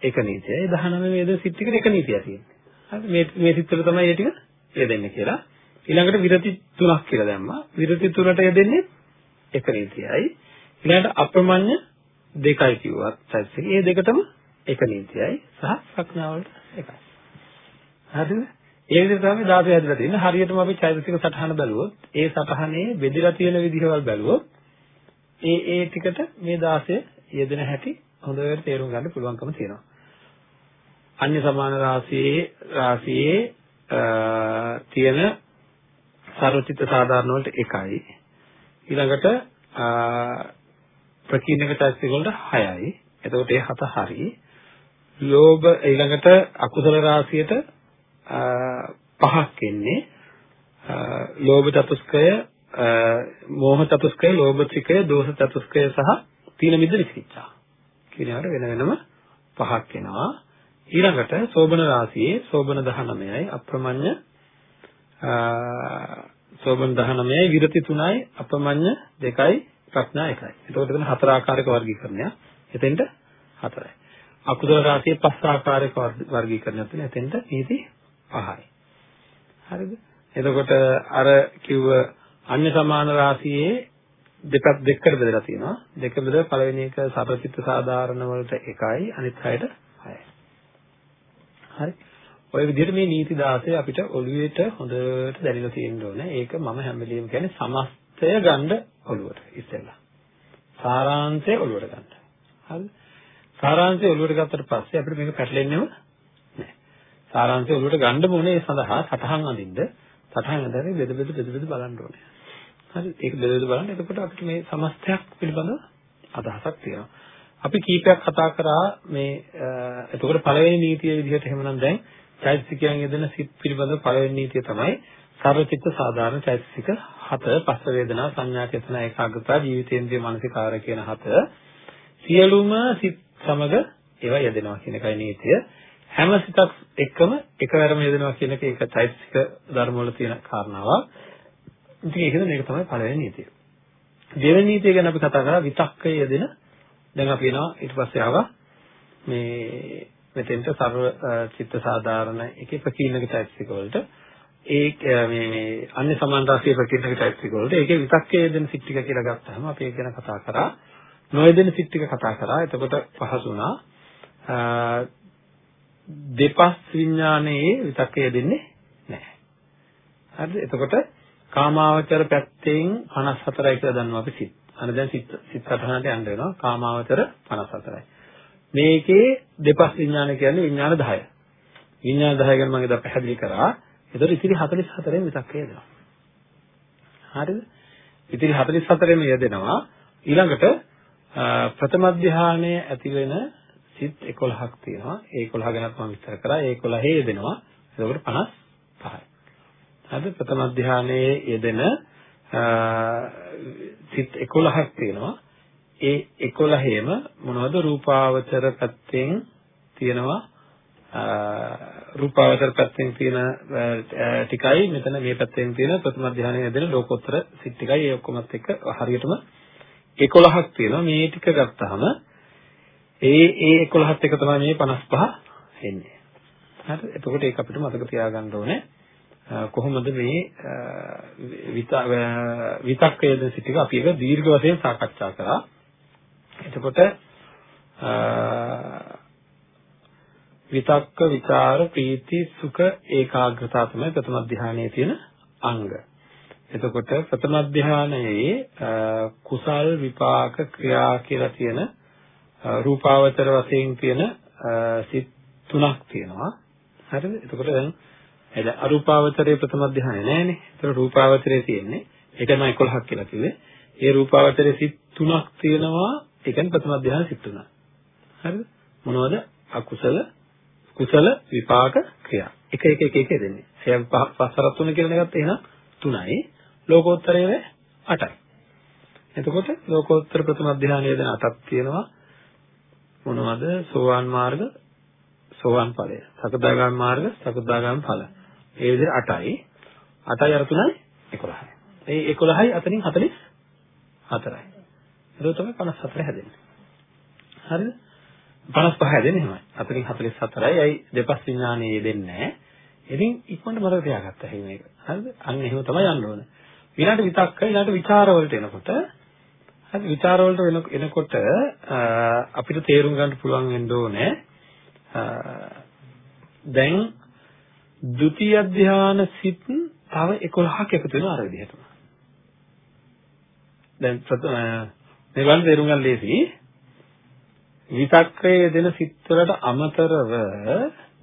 එක නීතියයි. ඒ 19 වේද සිත් ටිකට එක නීතියක් තියෙන්නේ. හරි මේ මේ සිත් වල තමයි ඒ ටික යෙදෙන්නේ කියලා. ඊළඟට විරති තුනක් කියලා දැම්මා. විරති තුනට යෙදෙන්නේ එක නීතියයි. ඊළඟට අප්‍රමඤ්ඤ දෙකයි කිව්වත් ඒ දෙකටම එක නීතියයි සහ ප්‍රඥාව වලට එකයි. හරිද? ඒ විදිහට තමයි ධාතු හැදලා තියෙන්නේ. හරියටම අපි චෛතසික සටහන බැලුවොත් ඒ සටහනේ බෙදලා තියෙන විදිහවල් බැලුවොත් ඒ ඒ ටිකට මේ 16 යෙදෙන හැටි හොඳට තේරුම් ගන්න පුළුවන්කම තියෙනවා. අන්‍ය සමාන රාශියේ රාශියේ තියෙන සර්වචිත්ත සාධාරණ වලට එකයි. ඊළඟට ප්‍රකීර්ණක චෛතසික වලට 6යි. එතකොට ඒ හත හරි. ලෝභ ඊළඟට අකුසල රාශියට පහක් එන්නේ. ලෝභ චතුස්කය, මෝහ චතුස්කය, ලෝභ ත්‍රිකය, දෝෂ චතුස්කය සහ තීන මිද්ද විචිකිච්ඡා. කියනවාට වෙන වෙනම පහක් එනවා. ඊළඟට සෝබන රාශියේ සෝබන 19යි අප්‍රමඤ්ඤ සෝබන 19යි විරති 3යි අපමඤ්ඤ 2යි ප්‍රඥා 1යි. එතකොට එතන හතර ආකාරයක වර්ගීකරණයක්. එතෙන්ට හතරයි. අකුසල රාශියේ පස් ආකාරයක වර්ගීකරණයක් තියෙන. එතෙන්ට නීති පහයි. හරිද? එතකොට අර කිව්ව අන්‍ය සමාන රාශියේ දෙකක් දෙකකට බෙදලා තියෙනවා. දෙක බෙදලා පළවෙනි එක සතරචිත්ත සාධාරණ වලට එකයි අනිත් හයට හයයි. හරි. ඔය විදිහට මේ නීති 16 අපිට ඔළුවේට හොඳට දැනෙලා තියෙන්න ඕනේ. ඒක මම හැම වෙලෙම කියන්නේ සමස්තය ගන්න ඔළුවට ඉස්සෙල්ලා. සාරාංශය ඔළුවට ගන්න. හරිද? සාරාංශය ඔළුවට ගත්තට පස්සේ අපිට මේක පැටලෙන්නේම නැහැ. සාරාංශය ඔළුවට ගන්න ඕනේ ඒ සඳහා සටහන් අඳින්න. සටහන් අඳලා බෙද බෙද බෙද බෙද බලන්න ඕනේ. හරි ඒක බෙද බෙද බලන්න එතකොට අපිට මේ සමස්තයක් පිළිබඳව අදහසක් තියෙනවා. අපි කීපයක් කතා කරා මේ එතකොට පළවෙනි නීතිය විදිහට එහෙමනම් දැන් චෛතසිකයන් යෙදෙන සිත් පිළිබඳ පළවෙනි නීතිය තමයි සර්වචිත්ත සාධාරණ චෛතසික හත පස්ස වේදනා සංඥා චේතනා ඒකාග්‍රතාව ජීවිතේන්ද්‍රිය මානසිකාර කියන හත. සියලුම සිත් සමග ඒවා යෙදෙනවා කියන එකයි නීතිය. හැම සිතක් එක්කම එකවරම යෙදෙනවා කියන එක ඒක චෛතසික ධර්ම වල තියෙන කාරණාවක්. ඉතින් ඒකද මේක තමයි පළවෙනි නීතිය. දෙවෙනි නීතිය ගැන අපි කතා කරා විතක්කය යෙදෙන දැන් අපි එනවා. ඊට පස්සේ ආවා මේ මෙතෙන්ට සර්ව චිත්ත සාධාරණ එකේ ප්‍රකීර්ණක චෛතසික වලට. ඒ මේ මේ අන්‍ය සමාන රාශිය ප්‍රකීර්ණක චෛතසික වලට. ඒකේ විතක්කයේ දෙන සිත් ටික කියලා ගත්තාම අපි ඒක ගැන කතා කරා. නොයදෙන සිත් ටික කතා කරා. එතකොට පහසු වුණා. දෙපස් විඥානයේ විතක්කය දෙන්නේ නැහැ. හරිද? එතකොට කාමාවචර පැත්තෙන් 54යි කියලා දන්නවා අපි සිත්. අනේ දැන් සිත් සිත් සටහනට යන්න වෙනවා කාමාවචර 54යි මේකේ දෙපස් විඥාන කියන්නේ විඥාන 10. විඥාන 10 ගැන මම එදා පැහැදිලි කරා. ඒතකොට ඉතිරි 44න් විතක්කය දෙනවා. හරිද? ඉතිරි 44ෙම යෙදෙනවා. ඊළඟට ප්‍රථම ධානයේ ඇති වෙන සිත් 11ක් තියෙනවා. ඒ 11 ගැනත් මම විස්තර කරා. ඒ 11 යෙදෙනවා. එතකොට 55යි. හරිද? ප්‍රථම ධානයේ යෙදෙන සිත් 11ක් තියෙනවා. ඒ 11ෙම මොනවද? රූපාවචර පැත්තෙන් තියෙනවා. රූපාවචර පැත්තෙන් තියෙන ටිකයි මෙතන මේ පැත්තෙන් තියෙන ප්‍රථම ධානයේ දෙන ලෝකෝත්තර සිත් ටිකයි. ඒ ඔක්කොමත් එක්ක හරියටම 11ක් තියෙනවා. මේ ටික ගත්තාම ඒ ඒ 11ත් එක තමයි මේ 55 එන්නේ. හරි. එතකොට ඒක අපිට මතක තියාගන්න ඕනේ. කොහොමද මේ විතක්කයේද සිටික අපි ඒක දීර්ඝ වශයෙන් සාකච්ඡා කරා එතකොට විතක්ක ਵਿਚාර ප්‍රීති සුඛ ඒකාග්‍රතාව තමයි ප්‍රථම ධානයේ තියෙන අංග. එතකොට ප්‍රථම ධානයේ කුසල් විපාක ක්‍රියා කියලා තියෙන රූපාවචර වශයෙන් තියෙන සිත් තුනක් තියෙනවා. හරිද? එතකොට දැන් එද අරූපාවචරයේ ප්‍රථම ධානය නෑනේ. ඒතර රූපාවචරයේ තියෙන්නේ. ඒක තමයි 11ක් කියලා කිව්වේ. ඒ රූපාවචරයේ සිත් තුනක් තියෙනවා ඒ කියන්නේ ප්‍රථම ධ්‍යාන සිත් තුනක්. හරිද? මොනවද? අකුසල කුසල විපාක ක්‍රියා. එක එක එක එක දෙන්නේ. එයන් පහ පස්සර තුන කියලා එකත් එහෙනම් තුනයි. ලෝකෝත්තරයේ 8යි. එතකොට ලෝකෝත්තර ප්‍රථම ධ්‍යානයේ දෙන අටක් තියෙනවා. මොනවද? සෝවාන් මාර්ග සෝවාන් ඵලය. සකදාගාමී මාර්ග සකදාගාමී ඵල. ඒ විදිහට 8යි. 8යි අර තුනයි 11යි. ඒ 11යි අතනින් 44යි. ඒක තමයි 54 හැදෙන්නේ. හරිද? 55 හැදෙන්නේ එහෙමයි. අතරින් 44යි. අයි දෙපස් විඥානයේ දෙන්නේ නැහැ. ඉතින් ඉක්මනට මතක තියාගත්තා එහෙම මේක. හරිද? අන්න එහෙම තමයි යන්න ඕනේ. ඊළඟට විතක්ක ඊළඟට ਵਿਚාර වලට එනකොට හරි විචාර වලට එනකොට අපිට තේරුම් ගන්න පුළුවන් වෙන්න ඕනේ දැන් ဒုတိ ය ධාන සිත් තව 11ක් එකතු වෙනවා අර විදිහටම. දැන් මේ වල තේරුම් ගන්න ලේසි. විතක්කයේ යෙදෙන සිත් වලට අමතරව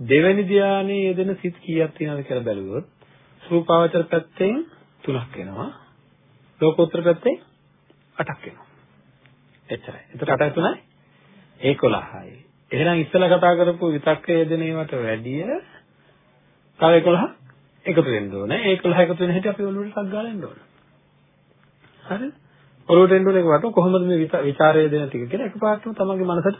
දෙවෙනි ධානයේ යෙදෙන සිත් කීයක් තියෙනවද කියලා බැලුවොත් රූපාවචර පැත්තෙන් තුනක් එනවා. ලෝකෝත්තර පැත්තෙන් අටක් එනවා. එච්චරයි. එතකොට 8යි 3යි 11යි. එහෙනම් ඉස්සෙල්ලා කතා කරපු විතක්කයේ යෙදෙන ඒවට වැඩිය තව 11 එකතු වෙන්න ඕනේ. ඒ 11 එකතු වෙන හැටි අපි ඔළුවට සක් ගාලා එන්න ඕනේ. හරිද? ඔළුවට එන්න ඕනේ වට කොහොමද මේ විචාරය දෙන ටික කියලා එකපාරටම තමන්ගේ මනසට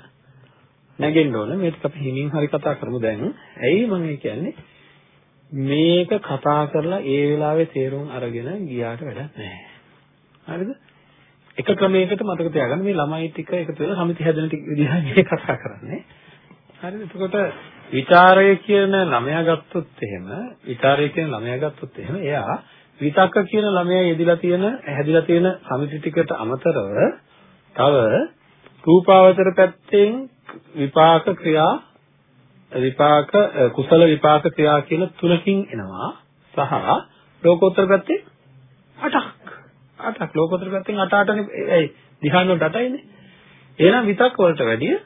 නැගෙන්න ඕනේ. මේක අපි හිමින් හරි කතා කරමු දැන්. ඇයි මම කියන්නේ? මේක කතා කරලා ඒ වෙලාවේ තේරුම් අරගෙන ගියාට වැඩක් නැහැ. හරිද? එක ක්‍රමයකට මතක තියාගන්න මේ ළමයි ටික එකතු වෙලා සමිති හැදෙන ටික විදිහට මේ කතා කරන්නේ. හරිද? එතකොට විචාරය කියන ළමයා ගත්තොත් එහෙම විචාරය කියන ළමයා ගත්තොත් එහෙම එයා විතක්ක කියන ළමයා යෙදිලා තියෙන හැදිලා තියෙන සමිති ටිකට අමතරව තව රූපාවචර පැත්තෙන් විපාක ක්‍රියා විපාක කුසල විපාක ක්‍රියා කියන තුනකින් එනවා. සහ ලෝකෝත්තර පැත්තේ 8ක් 8ක් ලෝකෝත්තර පැත්තෙන් 8 8නේ ඒ ධ්‍යාන වලට 8යිනේ එහෙනම් විතක් වලට වැඩිය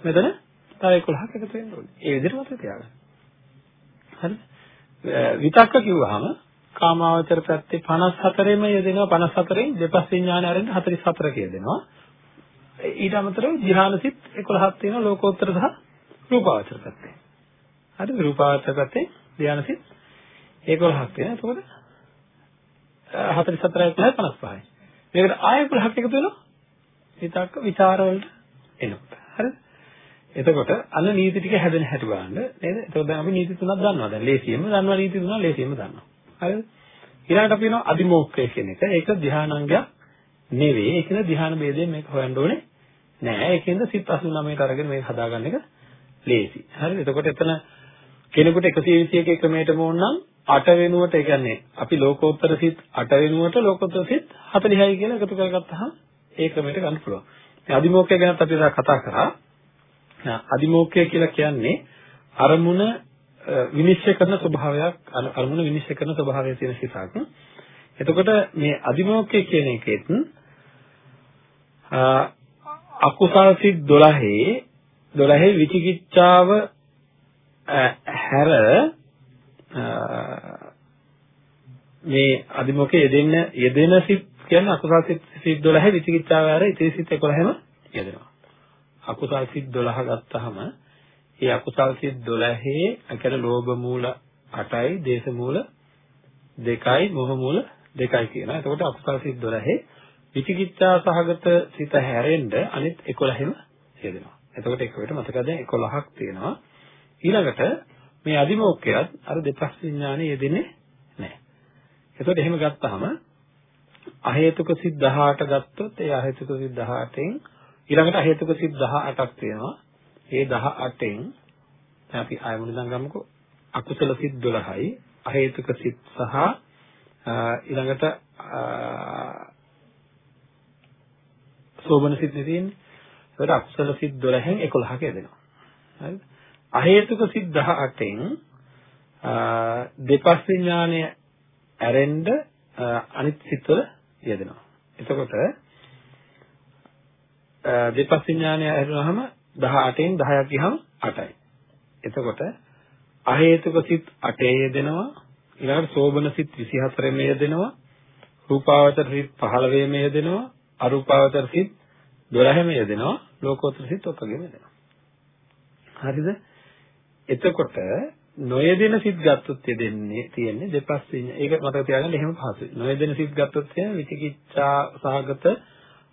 මෙතන තව 11ක් එකතු වෙන්න ඕනේ. ඒ විදිහට මතක තියාගන්න. හරිද? විතක්ක කිව්වහම කාමාවචර පැත්තේ 54ෙම යෙදෙනවා 54න් දෙපස් විඥාන ආරෙන් 44 කියදෙනවා. ඊට අමතරව ධ්‍යානසිත 11ක් තියෙනවා ලෝකෝත්තර සහ රූපාවචර පැත්තේ. හරිද? රූපාවචර පැත්තේ ධ්‍යානසිත 11ක් තියෙනවා. එතකොට 44යි 55යි. මේකට ආයෙ 11ක් එකතු වෙනවා. විතක්ක ਵਿਚාර වලට එනවා. හරිද? එතකොට අන්න නීති ටික හැදෙන හැටි බලන්න නේද? එතකොට දැන් අපි නීති තුනක් දන්නවා. දැන් ලේසියෙන්ම දන්නවා නීති තුනක් ලේසියෙන්ම දන්නවා. හරිද? ඊළඟට අපි වෙනවා අදිමෝක්ඛය කියන එක. ඒක ධානාංගයක් නෙවෙයි. ඒකද ධාන ભેදයෙන් මේක හොයන්න ඕනේ නෑ. ඒකෙන්ද සිත් 89ට අරගෙන මේක හදාගන්න එක ලේසි. හරිද? එතකොට එතන කෙනෙකුට 121 ක්‍රමයටම ඕන නම් 8 වෙනුවට ඒ කියන්නේ අපි ලෝකෝත්තර සිත් 8 වෙනුවට ලෝකෝත්තර සිත් 40යි කියලා එකතු කරගත්තාම ඒ ක්‍රමයට ගන්න පුළුවන්. මේ අදිමෝක්ඛය ගැනත් අපි කතා කරා. අදිමෝක්ඛය කියලා කියන්නේ අරමුණ විනිශ්චය කරන ස්වභාවයක් අරමුණ විනිශ්චය කරන ස්වභාවය තියෙන සිතක්. එතකොට මේ අදිමෝක්ඛය කියන එකෙත් අකුසල් සිත් 12 12 විචිකිච්ඡාව හැර මේ අදිමෝක්ඛය යෙදෙන්න යෙදෙන සිත් කියන්නේ අකුසල් සිත් 12 විචිකිච්ඡාව හැර ඉතිරි සිත් 11ම යෙදෙනවා. අකුසල් සිත් 12 ගත්තාම ඒ අකුසල් සිත් 12 අකර ලෝභ මූල 8යි දේශ මූල 2යි මොහ මූල 2යි කියනවා. එතකොට අකුසල් සිත් 12 විචිකිච්ඡා සහගත සිත හැරෙන්න අනිත් 11ම හේදෙනවා. එතකොට එක වෙලට මතකද 11ක් තියෙනවා. ඊළඟට මේ අදිමෝක්කයත් අර දෙපස් විඥානේ යෙදෙන්නේ නැහැ. එතකොට එහෙම ගත්තාම අහේතුක සිත් 18 ගත්තොත් ඒ අහේතුක සිත් 18න් ඊළඟට හේතුක සිත් 18ක් තියෙනවා. ඒ 18න් දැන් අපි ආය මුලින්ම ගමුකෝ. අකුසල සිත් 12යි, අහේතුක සිත් සහ ඊළඟට සෝබන සිත් නේ තියෙන්නේ. ඒකට අකුසල සිත් 12න් 11ක යදෙනවා. හරිද? අහේතුක සිත් 18න් දෙපස් විඥානය ඇරෙන්න අනිත් සිත්වල යෙදෙනවා. එතකොට දෙපස් විඥානය ඇරුණාම 18න් 10ක් ගියහම 8යි. එතකොට අහේතුක සිත් 8 යෙදෙනවා ඊළඟට සෝබන සිත් 24 මේ යෙදෙනවා රූපාවචර සිත් 15 මේ යෙදෙනවා අරූපාවචර සිත් 12 මේ යෙදෙනවා ලෝකෝත්තර සිත් ඔක්කොගෙම යෙදෙනවා. හරිද? එතකොට නොයෙදෙන සිත් ගත්තොත් යෙදෙන්නේ තියෙන්නේ දෙපස් විඤ්ඤා. ඒක මතක තියාගන්න එහෙම පහසුයි. නොයෙදෙන සිත් ගත්තොත් තියෙන විචිකිච්ඡා සහගත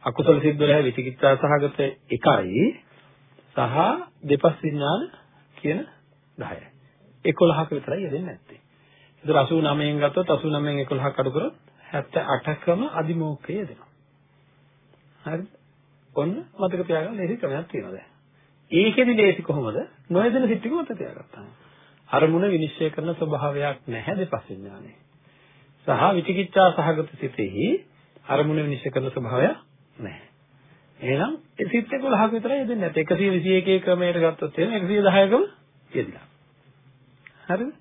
අකුසල සිත් 12 විචිකිච්ඡා සහගත එකයි සහ දෙපස් විඥාන කියන 10යි. 11ක විතරයි යෙදෙන්නේ නැත්තේ. ඒතර 89න් ගත්තොත් 89න් 11ක් අඩු කරොත් 78කම අදිමෝක්ඛය යෙදෙනවා. හරිද? ඔන්න මතක තියාගන්න ලේසි ක්‍රමයක් තියෙනවා දැන්. ඒකෙදි ලේසි කොහොමද? නොයෙදෙන සිත් ටික මතක තියාගත්තා. අරමුණ විනිශ්චය කරන ස්වභාවයක් නැහැ දෙපස් විඥානේ. සහ විචිකිච්ඡා සහගත සිතෙහි අරමුණ විනිශ්චය කරන ස්වභාවයක් නැහැ. එහෙනම් ඒ සිත් 11ක විතරයි යෙදෙන්නේ නැත්නම් 121 ක්‍රමයට ගත්තොත් එහෙනම් 110කම යෙදිලා. හරිද?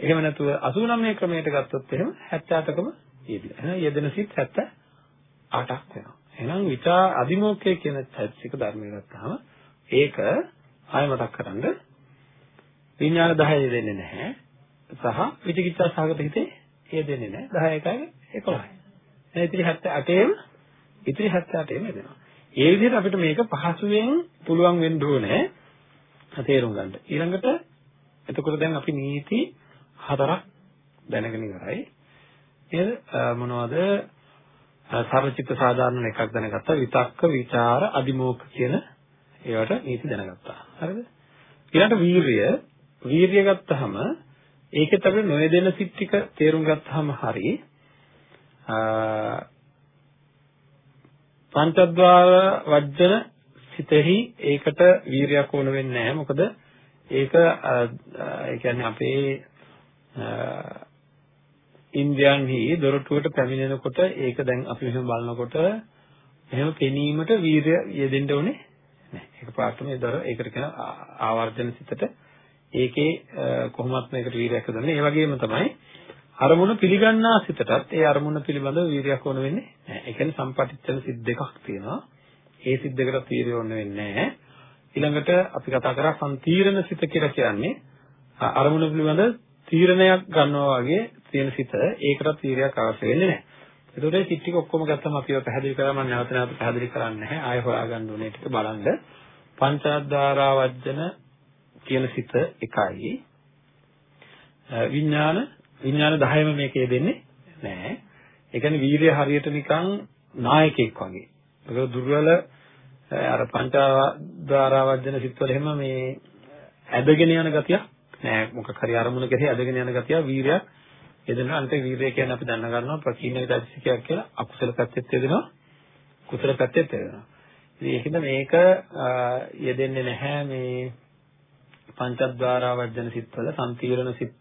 එහෙම නැතුව 89 ක්‍රමයට ගත්තොත් එහෙම 78කම යෙදිලා. එහෙනම් යෙදෙන සිත් 78ක් වෙනවා. එහෙනම් විචා අදිමෝක්ඛය කියන චෛතසික ධර්මය ගත්තාම ඒක ආය මතක් කරන්ද විඥාන 10 දෙන්නේ නැහැ. සහ විචිකිච්ඡා සහගත හිතේ ඒ දෙන්නේ නැහැ. 10 එකයි 11යි. එහෙනම් ඉතිරි 78ේම ඉතිරි 78ේම එනවා. ඒ විදිහට අපිට මේක පහසුවෙන් පුළුවන් වෙන්න ඕනේ තේරුම් ගන්න. ඊළඟට එතකොට දැන් අපි නීති හතරක් දැනගෙන ඉවරයි. නේද? මොනවද? සර්වචිත්ත සාධාරණ එකක් දැනගත්තා. විතක්ක, ਵਿਚාර, අදිමෝක්ඛ කියන ඒවට නීති දැනගත්තා. හරිද? ඊළඟට වීරිය, වීරිය ගත්තාම ඒකෙත් අපිට නොයදෙන සිත් ටික තේරුම් ගත්තාම හරි පංචද්වාර වජ්ජන සිතෙහි ඒකට වීරියක් ඕන වෙන්නේ නැහැ. මොකද ඒක ඒ කියන්නේ අපේ ඉන්ද්‍රයන්හි දොරටුවට පැමිණෙනකොට ඒක දැන් අපි මෙහෙම බලනකොට එහෙම පෙනීමට වීරය යෙදෙන්න ඕනේ නැහැ. ඒක පාටම ඒ දොර ඒකට කියන ආවර්ජන සිතට ඒකේ කොහොමත් මේකට වීරයක් හදන්නේ. ඒ වගේම තමයි අරමුණ පිළිගන්නා සිතටත් ඒ අරමුණ පිළිබඳව වීරයක් ඕන වෙන්නේ නැහැ. ඒ කියන්නේ සම්පටිච්ඡන සිත් දෙකක් තියෙනවා. ඒ සිත් දෙකටත් වීරය ඕන වෙන්නේ නැහැ. ඊළඟට අපි කතා කරා සම්තීරණ සිත කියලා කියන්නේ අරමුණ පිළිබඳ තීරණයක් ගන්නවා වගේ තියෙන සිත ඒකටත් තීරයක් අවශ්‍ය වෙන්නේ නැහැ. ඒතකොට මේ සිත් ටික ඔක්කොම ගත්තම අපි ඒවා පැහැදිලි කරා මම නැවත නැවත පැහැදිලි කරන්නේ නැහැ. ආයෙ හොයාගන්න ඕනේ ටික බලන්න. පංචාද්වාරා වජ්ජන කියන සිත එකයි. විඥාන විඥාන 10ම මේකේ දෙන්නේ නැහැ. ඒ කියන්නේ වීර්ය හරියට නිකන් නායකයෙක් වගේ. ඒක දුර්වල අර පංචාද්වාරා වජ්ජන සිත්වල එහෙම මේ ඇදගෙන යන ගතියක් නෑ මොකක් හරි අරමුණ කෙරෙහි ඇදගෙන යන ගතිය වීරයක් යෙදෙනවා අනිත් වීරය කියන්නේ අපි දන්න ගන්නවා ප්‍රකීර්ණ විදර්ශකයක් කියලා අකුසල පැත්තෙත් යෙදෙනවා කුසල පැත්තෙත් යෙදෙනවා ඉතින් ඒකෙන්ද මේක යෙදෙන්නේ නැහැ මේ පංචද්වාරා වර්ජන සිත්වල සම්තිරණ සිත්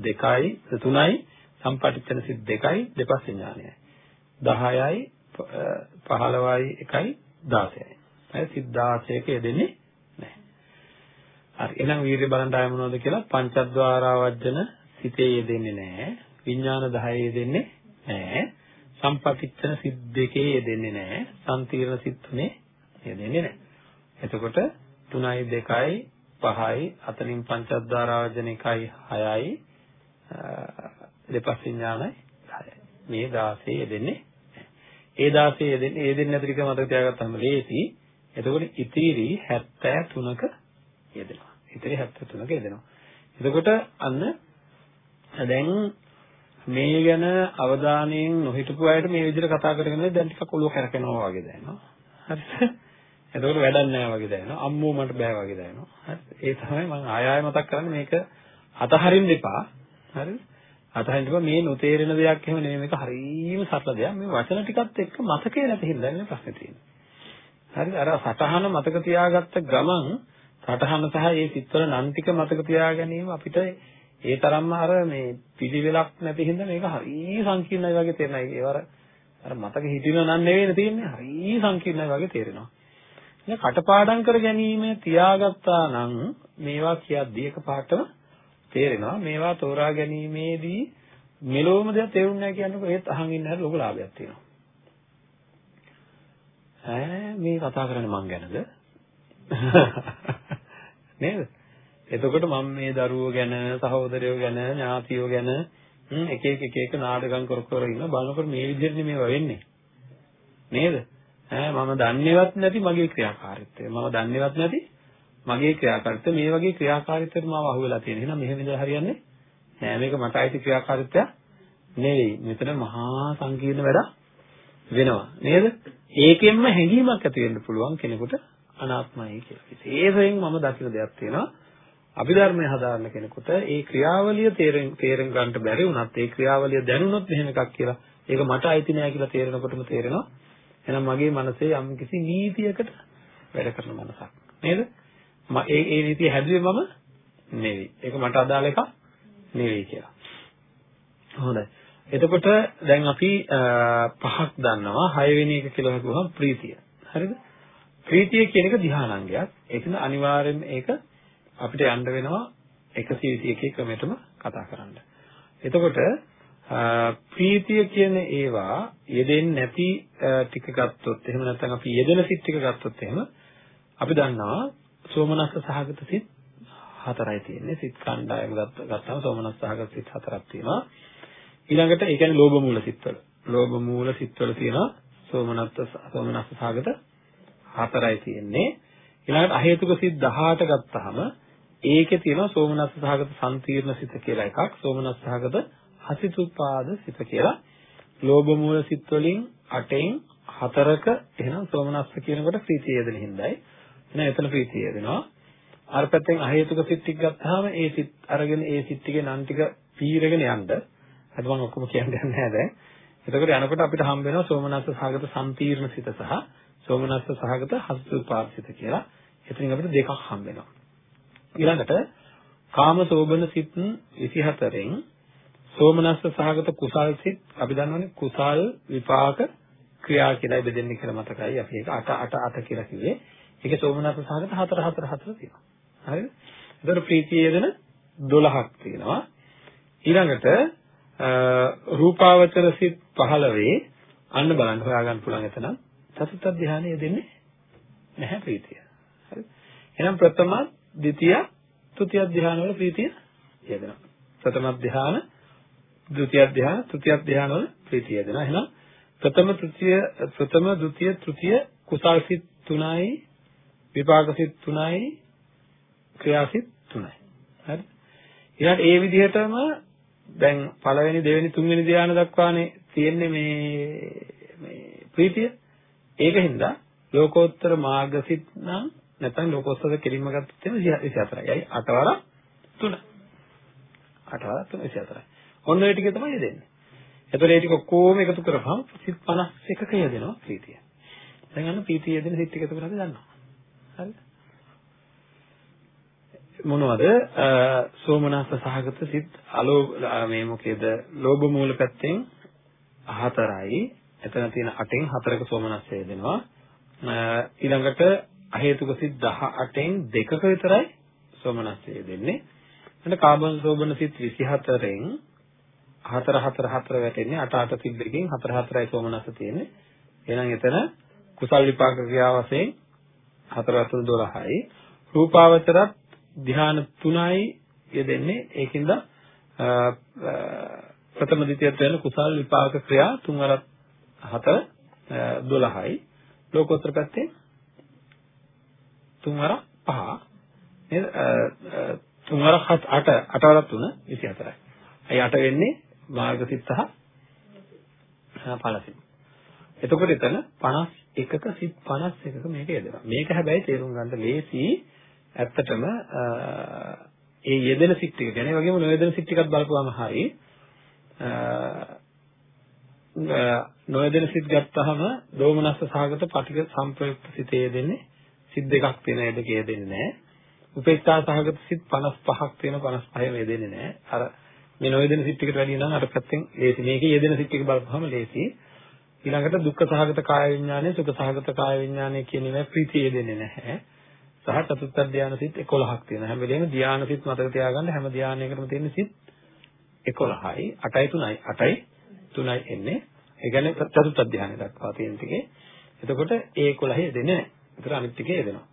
දෙකයි තුනයි සම්පටිච්ඡන සිත් දෙකයි දෙපස් ඥානයයි 10යි 15යි 1යි 16යි. අය සිත් 16ක යෙදෙන්නේ හරි. එහෙනම් වීර්ය බලන්න ආය මොනවද කියලා පංචද්වාරා වජ්ජන සිතේ යෙදෙන්නේ නැහැ. විඥාන 10 යෙදෙන්නේ නැහැ. සම්පටිච්ඡන සිත් දෙකේ යෙදෙන්නේ නැහැ. සම්තීර්ණ සිත් තුනේ යෙදෙන්නේ නැහැ. එතකොට 3යි 2යි 5යි අතනින් පංචද්වාරා වජ්ජන 1යි 6යි දෙපස් විඥානයි 10යි. මේ 16 යෙදෙන්නේ ඒ 16 යෙදෙන්නේ ඒ දෙන්නේ නැති ටික මතක තියාගත්තාම ලේසි. එතකොට ඉතිරි 73ක යෙදෙනවා. ඉතින් 73ක යෙදෙනවා. එතකොට අන්න දැන් මේ ගැන අවධානයෙන් නොහිටපු අයට මේ විදිහට කතා කරගෙන දැන් ටිකක් ඔලුව කරකිනවා වගේ දැනෙනවා. හරිද? එතකොට වැඩක් නැහැ වගේ දැනෙනවා. අම්මෝ මට බෑ වගේ දැනෙනවා. හරිද? ඒ තමයි මම ආය ආය මතක් කරන්නේ මේක අතහරින්න එපා. හරිද? අතහරින්න එපා මේ නොතේරෙන දෙයක් එහෙම නෙමෙයි මේක හරීම සරල දෙයක්. මේ වචන ටිකත් එක්ක මතකේ නැති හින්දා නේ ප්‍රශ්නේ තියෙන්නේ. හරිද? අර සතහන මතක තියාගත්ත ගමන් සටහන සහ ඒ සිත්වල නම් ටික මතක තියා ගැනීම අපිට ඒ තරම්ම අර මේ පිළිවෙලක් නැති හින්දා මේක හරිය සංකීර්ණයි වගේ තේරෙනවා. ඒවර අර මතක හිටිනව නම් නෙවෙයි තියෙන්නේ හරිය සංකීර්ණයි වගේ තේරෙනවා. ඉතින් කටපාඩම් කර ගැනීම තියාගත්තා නම් මේවා කියද්දී එකපාරටම තේරෙනවා. මේවා තෝරා ගැනීමේදී මෙලොවම දෙයක් තේරුන්නේ නැහැ කියන්නකො ඒත් අහන් ඉන්න හැටි ලොකු ලාභයක් තියෙනවා. ඈ මේ කතා කරන්නේ මං ගැනද? නේද? එතකොට මම මේ දරුවෝ ගැන, සහෝදරයෝ ගැන, ඥාතියෝ ගැන එක එක එක එක නාටකම් කර කර ඉන්න බලනකොට මේ විදිහට මේවා වෙන්නේ. නේද? ඈ මම දන්නේවත් නැති මගේ ක්‍රියාකාරීත්වය. මම දන්නේවත් නැති මගේ ක්‍රියාකාරීත්වය මේ වගේ ක්‍රියාකාරීත්වයට මම අහු වෙලා තියෙන. එහෙනම් මෙහෙම ඉඳලා හරියන්නේ නෑ මේක මට අයිති ක්‍රියාකාරීත්වයක් නෙවෙයි. මෙතන මහා සංකීර්ණ වැඩක් වෙනවා. නේද? ඒකෙන්ම හැඟීමක් ඇති වෙන්න පුළුවන් කෙනෙකුට අනාත්මයි කියලා. විශේෂයෙන් මම දකින දෙයක් තියෙනවා. අභිධර්මය හදාරන කෙනෙකුට ඒ ක්‍රියාවලිය තේරෙන් තේරෙන් ගන්නට බැරි වුණත් ඒ ක්‍රියාවලිය දැනුණොත් මෙහෙම එකක් කියලා ඒක මට අයිති නෑ කියලා තේරෙනකොටම තේරෙනවා. එහෙනම් මගේ මනසේ යම් කිසි නීතියකට වැඩ කරන මනසක්. නේද? ඒ ඒ නීතිය හැදුවේ මම නෙවෙයි. ඒක මට අදාළ එකක් නෙවෙයි කියලා. හොඳයි. එතකොට දැන් අපි පහක් දන්නවා හයවෙනි එක කියලා හිතුවම ප්‍රීතිය. හරිද? ප්‍රීතිය කියන එක ධානාංගයක්. ඒක න අනිවාර්යෙන් ඒක අපිට යන්න වෙනවා 121 ක්‍රමයටම කතා කරන්න. එතකොට ප්‍රීතිය කියන ඒවා යෙදෙන්නේ නැති ටික ගත්තොත් එහෙම නැත්නම් අපි යෙදෙන සිත් ටික ගත්තොත් එහෙම අපි දන්නවා සෝමනස්ස සහගත සිත් හතරයි තියෙන්නේ. සිත් කණ්ඩායම ගත්තාම සෝමනස්ස සහගත සිත් හතරක් තියෙනවා. ඊළඟට ඒ කියන්නේ ලෝභ මූල සිත්වල. ලෝභ මූල සිත්වල තියෙනවා සෝමනස්ස සෝමනස්ස සහගත හතරයි තියෙන්නේ. ඊළඟට අහේතුක සිත් 18 ගත්තාම ඒකේ තියෙනවා සෝමනස්ස සහගත සම්තිර්ණ සිත කියලා එකක්. සෝමනස්ස සහගත හසිතුපාද සිත කියලා. ලෝභ මූල සිත් වලින් 8න් 4ක එහෙනම් සෝමනස්ස කියනකොට ප්‍රීතිය යෙදෙන හිඳයි. එහෙනම් එතන ප්‍රීතිය යෙදෙනවා. අර පැත්තෙන් අහේතුක සිත් ටික ගත්තාම ඒ සිත් අරගෙන ඒ සිත් ටිකේ නම් ටික පීරගෙන යන්න. අද මම ඔක්කොම කියන්නේ නැහැ දැන්. එතකොට යනකොට අපිට හම්බ වෙනවා සෝමනස්ස සහගත සම්පීර්ණ සිත සහ සෝමනස්ස සහගත හස්තුපාසිත කියලා. එතනින් අපිට දෙකක් හම්බ වෙනවා. ඊළඟට කාම සෝබන සිත් 24න් සෝමනස්ස සහගත කුසල් සිත් අපි දන්නවනේ කුසල් විපාක ක්‍රියා කියලා බෙදෙන්නේ කියලා මතකයි. අපි ඒක 8 8 8 කියලා කිව්වේ. ඒකේ සෝමනස්ස සහගත 4 4 4 තියෙනවා. හරිද? එතකොට ප්‍රීතිය යෙදෙන 12ක් තියෙනවා. ඊළඟට රූපාවචර සිත් 15 අන්න බලන්න හොයාගන්න පුළුවන් එතන චතුත්ථ ධානය යෙදෙන්නේ නැහැ ප්‍රීතිය. හරි. එහෙනම් ප්‍රථම, ද්විතිය, තෘතිය ධාන වල ප්‍රීතිය යෙදෙනවා. ප්‍රථම ධාන, ද්විතිය ධාන, තෘතිය ධාන වල ප්‍රීතිය යෙදෙනවා. එහෙනම් ප්‍රථම, තෘතිය, ප්‍රථම, ද්විතිය, තෘතිය කුසල් සිත් 3යි, විපාක සිත් 3යි, ක්‍රියා සිත් 3යි. හරි. ඊළඟ ඒ විදිහටම දැන් පළවෙනි දෙවෙනි තුන්වෙනි ධ්‍යාන දක්වානේ තියෙන්නේ මේ මේ ප්‍රීතිය. ඒකින්ද ලෝකෝත්තර මාර්ගසිත නම් නැත්නම් ලෝකෝත්තර කෙලින්ම ගත්තොත් එimhe 24යි. අයි 8 වර 3. 8 වර 3 24යි. ඔන්න ඔය ටික තමයි දෙන්නේ. එතකොට ඒ ටික ඔක්කොම එකතු කරපුවම සිත් 51ක යදෙනවා ප්‍රීතිය. දැන් අන්න ප්‍රීතිය යදෙන සිත් ටික එතකොට අපි දන්නවා. හරිද? මොනවද? සෝමනස්ස සහගත සිත් අලෝ මේ මොකේද? ලෝභ මූල පැත්තෙන් හතරයි. එතන තියෙන 8න් හතරක සෝමනස්සය දෙනවා ඊළඟට අහේතුක සිත් 18න් දෙකක විතරයි සෝමනස්සය දෙන්නේ ඊට කාබන් සෝබන සිත් 24න් 4 4 4 වැටෙන්නේ 8 8 තිබ්බකින් 4 4යි සෝමනස්ස තියෙන්නේ. එහෙනම් එතන කුසල් විපාක ක්‍රියා වශයෙන් 4 3 12යි රූපාවචරත් ධ්‍යාන තුනයි යෙදෙන්නේ. ඒකින්ද ප්‍රථම ද්විතියත් වෙන කුසල් විපාක ක්‍රියා තුන්වර හතර 12යි ලෝකෝත්තර පැත්තේ තුන්වර පහ. නේද? තුන්වර 8 8වර 3 24යි. අයි 8 වෙන්නේ මාර්ගසිත සහ ඵලසිත. එතකොට එතන 51ක සිත් 51ක මේක යෙදෙනවා. මේක හැබැයි තේරුම් ගන්න ලේසි ඇත්තටම ඒ යෙදෙන සිත් ටික ගැන වගේම නොයෙදෙන සිත් ටිකත් බලපුවාම හරි නොයෙදෙන සිත් ගත්තාම දෝමනස්ස සහගත පටික සම්ප්‍රයුක්ත සිතේ යෙදෙන්නේ සිත් දෙකක් තියෙන එක දෙකේ යෙදෙන්නේ නැහැ. උපේක්ෂා සහගත සිත් 55ක් තියෙන 55 යෙදෙන්නේ නැහැ. අර මේ නොයෙදෙන සිත් ටිකට වැඩිය නම් අර පැත්තෙන් ලේසි. මේකේ යෙදෙන සිත් ටික බලපුවාම ලේසි. ඊළඟට දුක්ඛ සහගත කාය විඥානය, සුඛ සහගත කාය විඥානය කියන ඒවා ප්‍රීතිය යෙදෙන්නේ නැහැ. සහ චතුත්ථ ධානය සිත් 11ක් තියෙනවා. හැම වෙලේම ධානය සිත් මතක තියාගන්න හැම ධානයකටම තියෙන සිත් 11යි 8යි 3යි 8යි 3යි එන්නේ. ඒ කියන්නේ චතුත්ථ ධානය දක්වා තියෙන ටිකේ. එතකොට ඒ 11 එදෙන්නේ නැහැ. ඒතර අනිත් ටිකේ එදෙනවා.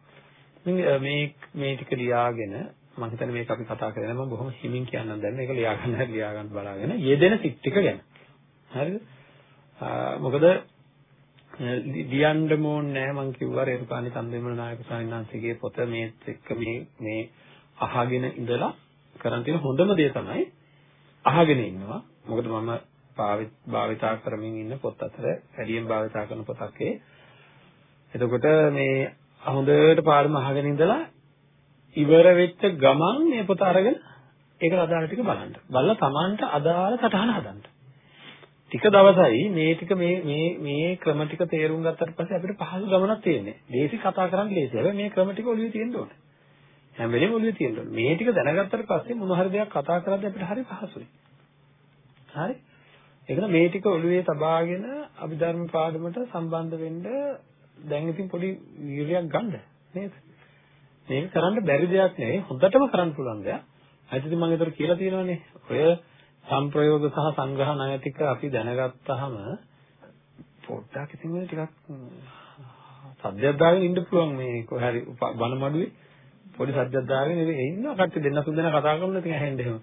මේ මේ ටික ලියාගෙන මම හිතන්නේ මේක අපි කතා කරගෙන මම බොහොම හිමින් කියන්නම් දැන් මේක ලියා ගන්න ලියා ගන්න බලාගෙන යෙදෙන සිත් ටික ගැන. හරිද? මොකද ලියන්න ඕනේ නැහැ මං කිව්වා රේරුකාණි චන්දවිමල නායක සාමිනාංශගේ පොත මේත් එක්ක මේ මේ අහගෙන ඉඳලා කරන් තියෙන හොඳම දේ තමයි අහගෙන ඉන්නවා මොකද මම භාවිතා කරමින් ඉන්න පොත් අතර වැඩියෙන් භාවිතා කරන පොතක් ඒ එතකොට මේ හොඳට පාඩම අහගෙන ඉඳලා ඉවර වෙච්ච ගමන් මේ පොත අරගෙන ඒකට අදාළ ටික බලන්න. බලලා Tamanට අදාළ සටහන හදන්න. ටික දවසයි මේ ටික මේ මේ මේ ක්‍රම ටික තේරුම් ගත්තට පස්සේ අපිට පහසු ගමනක් තියෙන්නේ. ලේසි කතා කරන්න ලේසි. හැබැයි මේ ක්‍රම ටික ඔළුවේ තියෙන්න ඕනේ. හැම වෙලේම ඔළුවේ තියෙන්න ඕනේ. මේ ටික දැනගත්තට පස්සේ මොන හරි දෙයක් කතා කරද්දී අපිට හරි පහසුයි. හරි? ඒක මේ ටික ඔළුවේ තබාගෙන අභිධර්ම පාඩමට සම්බන්ධ වෙන්න දැන් ඉතින් පොඩි වීර්යයක් ගන්න නේද? මේක කරන්න බැරි දෙයක් නෙවෙයි හොඳටම කරන්න පුළුවන් දෙයක්. අයිත් ඉතින් මම ඒතර කියලා තියෙනවානේ. ඔය සංප්‍රයෝග සහ සංග්‍රහ ණය ටික අපි දැනගත්තාම පොඩ්ඩක් ඉතින් මේ ටිකක් සද්දයක් දාගෙන ඉන්න පුළුවන් මේ කොහේ හරි බන මඩුවේ පොඩි සද්දයක් දාගෙන ඉන්න කට්ටිය දෙන්න තුන් දෙනා කතා කරනවා ඉතින් ඇහෙන්න එහෙම.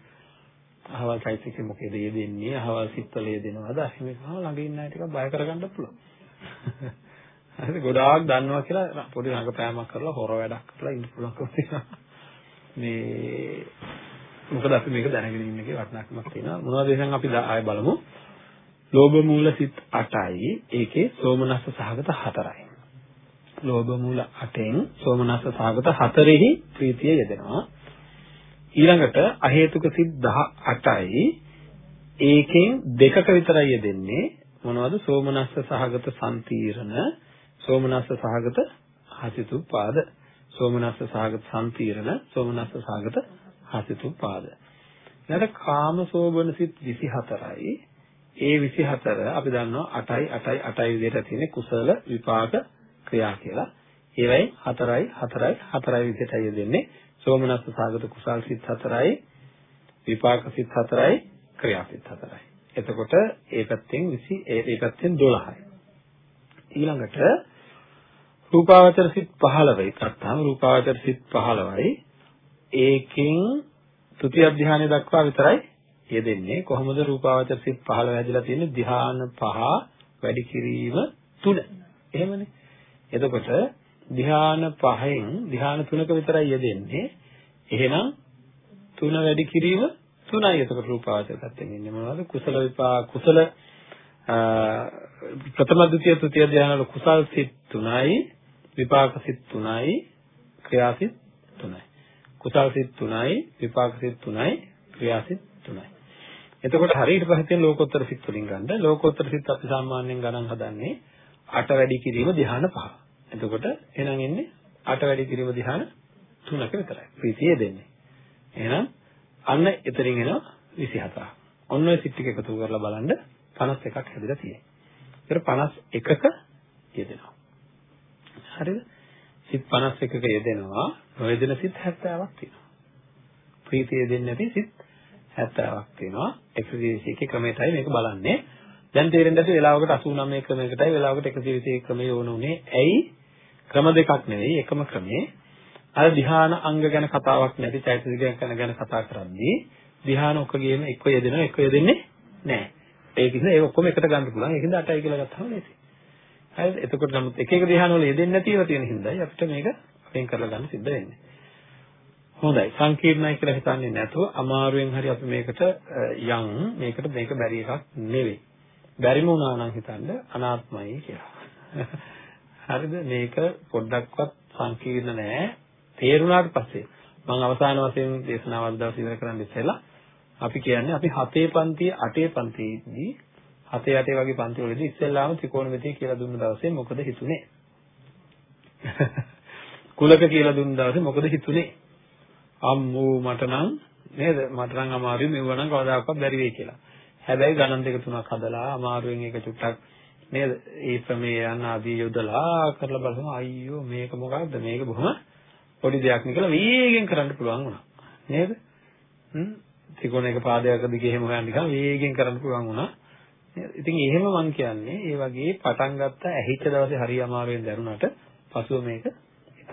අහවල් චෛත්‍යකෙ මොකේද යෙදෙන්නේ අහවල් සිත්වල යෙදෙනවද එහෙම කම ළඟ ඉන්න අය ටිකක් බය කරගන්න පුළුවන්. හරි ගොඩාක් දන්නවා කියලා පොඩි රඟපෑමක් කරලා හොර වැඩක් කරලා ඉන්න පුළුවන්කම තියෙනවා. මේ මොකද අපි මේක දැනගෙන ඉන්න එකේ වටිනාකමක් තියෙනවා. මොනවද එහෙනම් අපි ආයෙ බලමු. ලෝභ මූල සිත් 8යි ඒකේ සෝමනස්ස සහගත 4යි. ලෝභ මූල 8න් සෝමනස්ස සහගත 4ෙහි ප්‍රීතිය යෙදෙනවා. ඊළඟට අහේතුක සිත් 18යි ඒකෙන් දෙකක විතරයි යෙදෙන්නේ. මොනවද? සෝමනස්ස සහගත සම්තීරණ, සෝමනස්ස සහගත හසිතුපාද, සෝමනස්ස සහගත සම්තීරණ, සෝමනස්ස සහගත හසිතුපාද. ඊළඟට කාම සෝබන සිත් 24යි ඒ 24 අපි දන්නවා 8යි 8යි 8යි විදිහට තියෙන කුසල විපාක ක්‍රියා කියලා. ඒවයි 4යි 4යි 4යි විදිහටයි දෙන්නේ. සෝමනස්ස සාගත කුසල් සිත් 4යි විපාක සිත් 4යි ක්‍රියා සිත් 4යි. එතකොට ඒ පැත්තෙන් 20 ඒ පැත්තෙන් 12යි. ඊළඟට රූපාවචර සිත් 15යි. ගත්තාම රූපාවචර සිත් 15යි. ඒකෙන් තුති අධ්‍යානය දක්වා විතරයි යෙදෙන්නේ කොහොමද රූපාවචර සිත් 15 හැදිලා තියෙන්නේ ධ්‍යාන පහ වැඩි කිරීම තුන. එහෙමනේ. එතකොට ධ්‍යාන පහෙන් ධ්‍යාන තුනක විතරයි යෙදෙන්නේ. එහෙනම් තුන වැඩි කිරීම තුනයි. එතකොට රූපාවචර පැත්තෙන් ඉන්නේ මොනවද? කුසල විපා කුසල ප්‍රථම ද්විතිය තෘතිය ධ්‍යාන වල කුසල් සිත් තුනයි විපාක සිත් තුනයි ක්‍රියා සිත් තුනයි. කුසල් සිත් තුනයි විපාක සිත් තුනයි ක්‍රියා සිත් තුනයි. එතකොට හරියට පස්සේ තියෙන ලෝකෝත්තර සිත් වලින් ගන්න ලෝකෝත්තර සිත් අපි සාමාන්‍යයෙන් ගණන් හදන්නේ අට වැඩි කිරීම ධ්‍යාන පහ. එතකොට එහෙනම් එන්නේ අට වැඩි කිරීම ධ්‍යාන තුනක විතරයි. ප්‍රීතිය දෙන්නේ. එහෙනම් අන්න එතනින් එනවා 27ක්. ඔන්න ඔය සිත් ටික එකතු කරලා බලන්න 51ක් හැදිලා තියෙනවා. ඒතර 51ක යෙදෙනවා. හරිද? සිත් 51ක යෙදෙනවා. නොයෙදෙන සිත් 70ක් තියෙනවා. ප්‍රීතිය දෙන්නේ නැති සිත් 70ක් තියෙනවා. 121 ක්‍රමයටයි මේක බලන්නේ. දැන් තේරෙන්න ඇති වෙලාවකට 89 ක්‍රමයකටයි වෙලාවකට 121 ක්‍රමය ඕන උනේ. ඇයි? ක්‍රම දෙකක් නෙවෙයි එකම ක්‍රමේ අර ධ්‍යාන අංග ගැන කතාවක් නැති චෛතසිකයන් ගැන කතා කරද්දී ධ්‍යාන ඔක්කොගේම එක්ක යෙදෙනවා එක්ක යෙදෙන්නේ නැහැ. ඒක නිසා ඒක ඔක්කොම එකට ගන්න පුළුවන්. ඒකින්ද 8යි කියලා ගත්තාම ලේසියි. හරිද? එතකොට නමුත් එක එක ධ්‍යාන වල යෙදෙන්නේ නැතිව තියෙන හින්දායි අපිට මේක වෙන් කරලා ගන්න සිද්ධ වෙන්නේ හොඳයි සංකීර්ණයි කියලා හිතන්නේ නැතුව අමාරුවෙන් හරි අපි මේකට යන් මේකට මේක බැරි එකක් නෙවෙයි. බැරිම වුණා නම් හිතන්න අනාත්මයි කියලා. හරිද මේක පොඩ්ඩක්වත් සංකීර්ණ නෑ. තේරුණාට පස්සේ මම අවසාන වශයෙන් දේශනාවක් දවස් ඉවර කරන්න ඉස්සෙල්ලා අපි කියන්නේ අපි හතේ පන්තිය අටේ පන්තියේදී හතේ අටේ වගේ පන්ති වලදී ඉස්සෙල්ලාම ත්‍රිකෝණමිතිය කියලා දුන්න දවසේ මොකද හිතුනේ? කුලක කියලා දුන්න දවසේ මොකද හිතුනේ? අම්මෝ මට නම් නේද? මට නම් අමාරුයි මෙව නම් කවදාකවත් බැරි වෙයි කියලා. හැබැයි ගණන් දෙක තුනක් හදලා අමාරුවෙන් ඒක චුට්ටක් නේද? ඒ ප්‍රමේය යන ආදී යොදලා කරලා බලමු අයියෝ මේක මොකක්ද මේක බොහොම පොඩි දෙයක් නේ කියලා වේගෙන් කරන්න පුළුවන් වුණා. නේද? හ්ම්. ත්‍රිකෝණයක පාදයක දිගේ එහෙම හොයන්න නිකන් වේගෙන් කරන්න පුළුවන් වුණා. ඉතින් එහෙම මම කියන්නේ ඒ වගේ පටන් ගත්ත ඇහිච්ච දවසේ හරි අමාරුවෙන් දැනුණාට පසුව මේක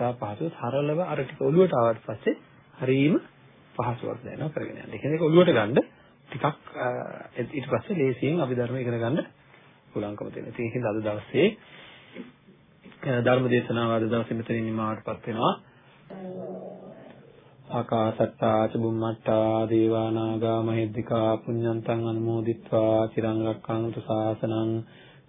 ඉතා පහසුව සරලව අර ටික ඔළුවට ආවට පස්සේ හරීම පහසුවක් දැනෙනවා කරගෙන යන්න. ඒ කියන්නේ ඔළුවට ගන්න ටිකක් ඊට පස්සේ ලේසියෙන් අභිධර්ම ඉගෙන ගන්න පුළුවන්කම තියෙනවා. ඉතින් ඒකෙන්ද අද දවසේ ධර්ම දේශනාව අද දවසේ මෙතනින් නිමාවටපත් වෙනවා. ආකාසට්ටා චුම්මට්ටා දේවා නාග මහිද්దికා පුඤ්ඤන්තං අනුමෝදිත්වා චිරං රක්ඛන්තු ශාසනං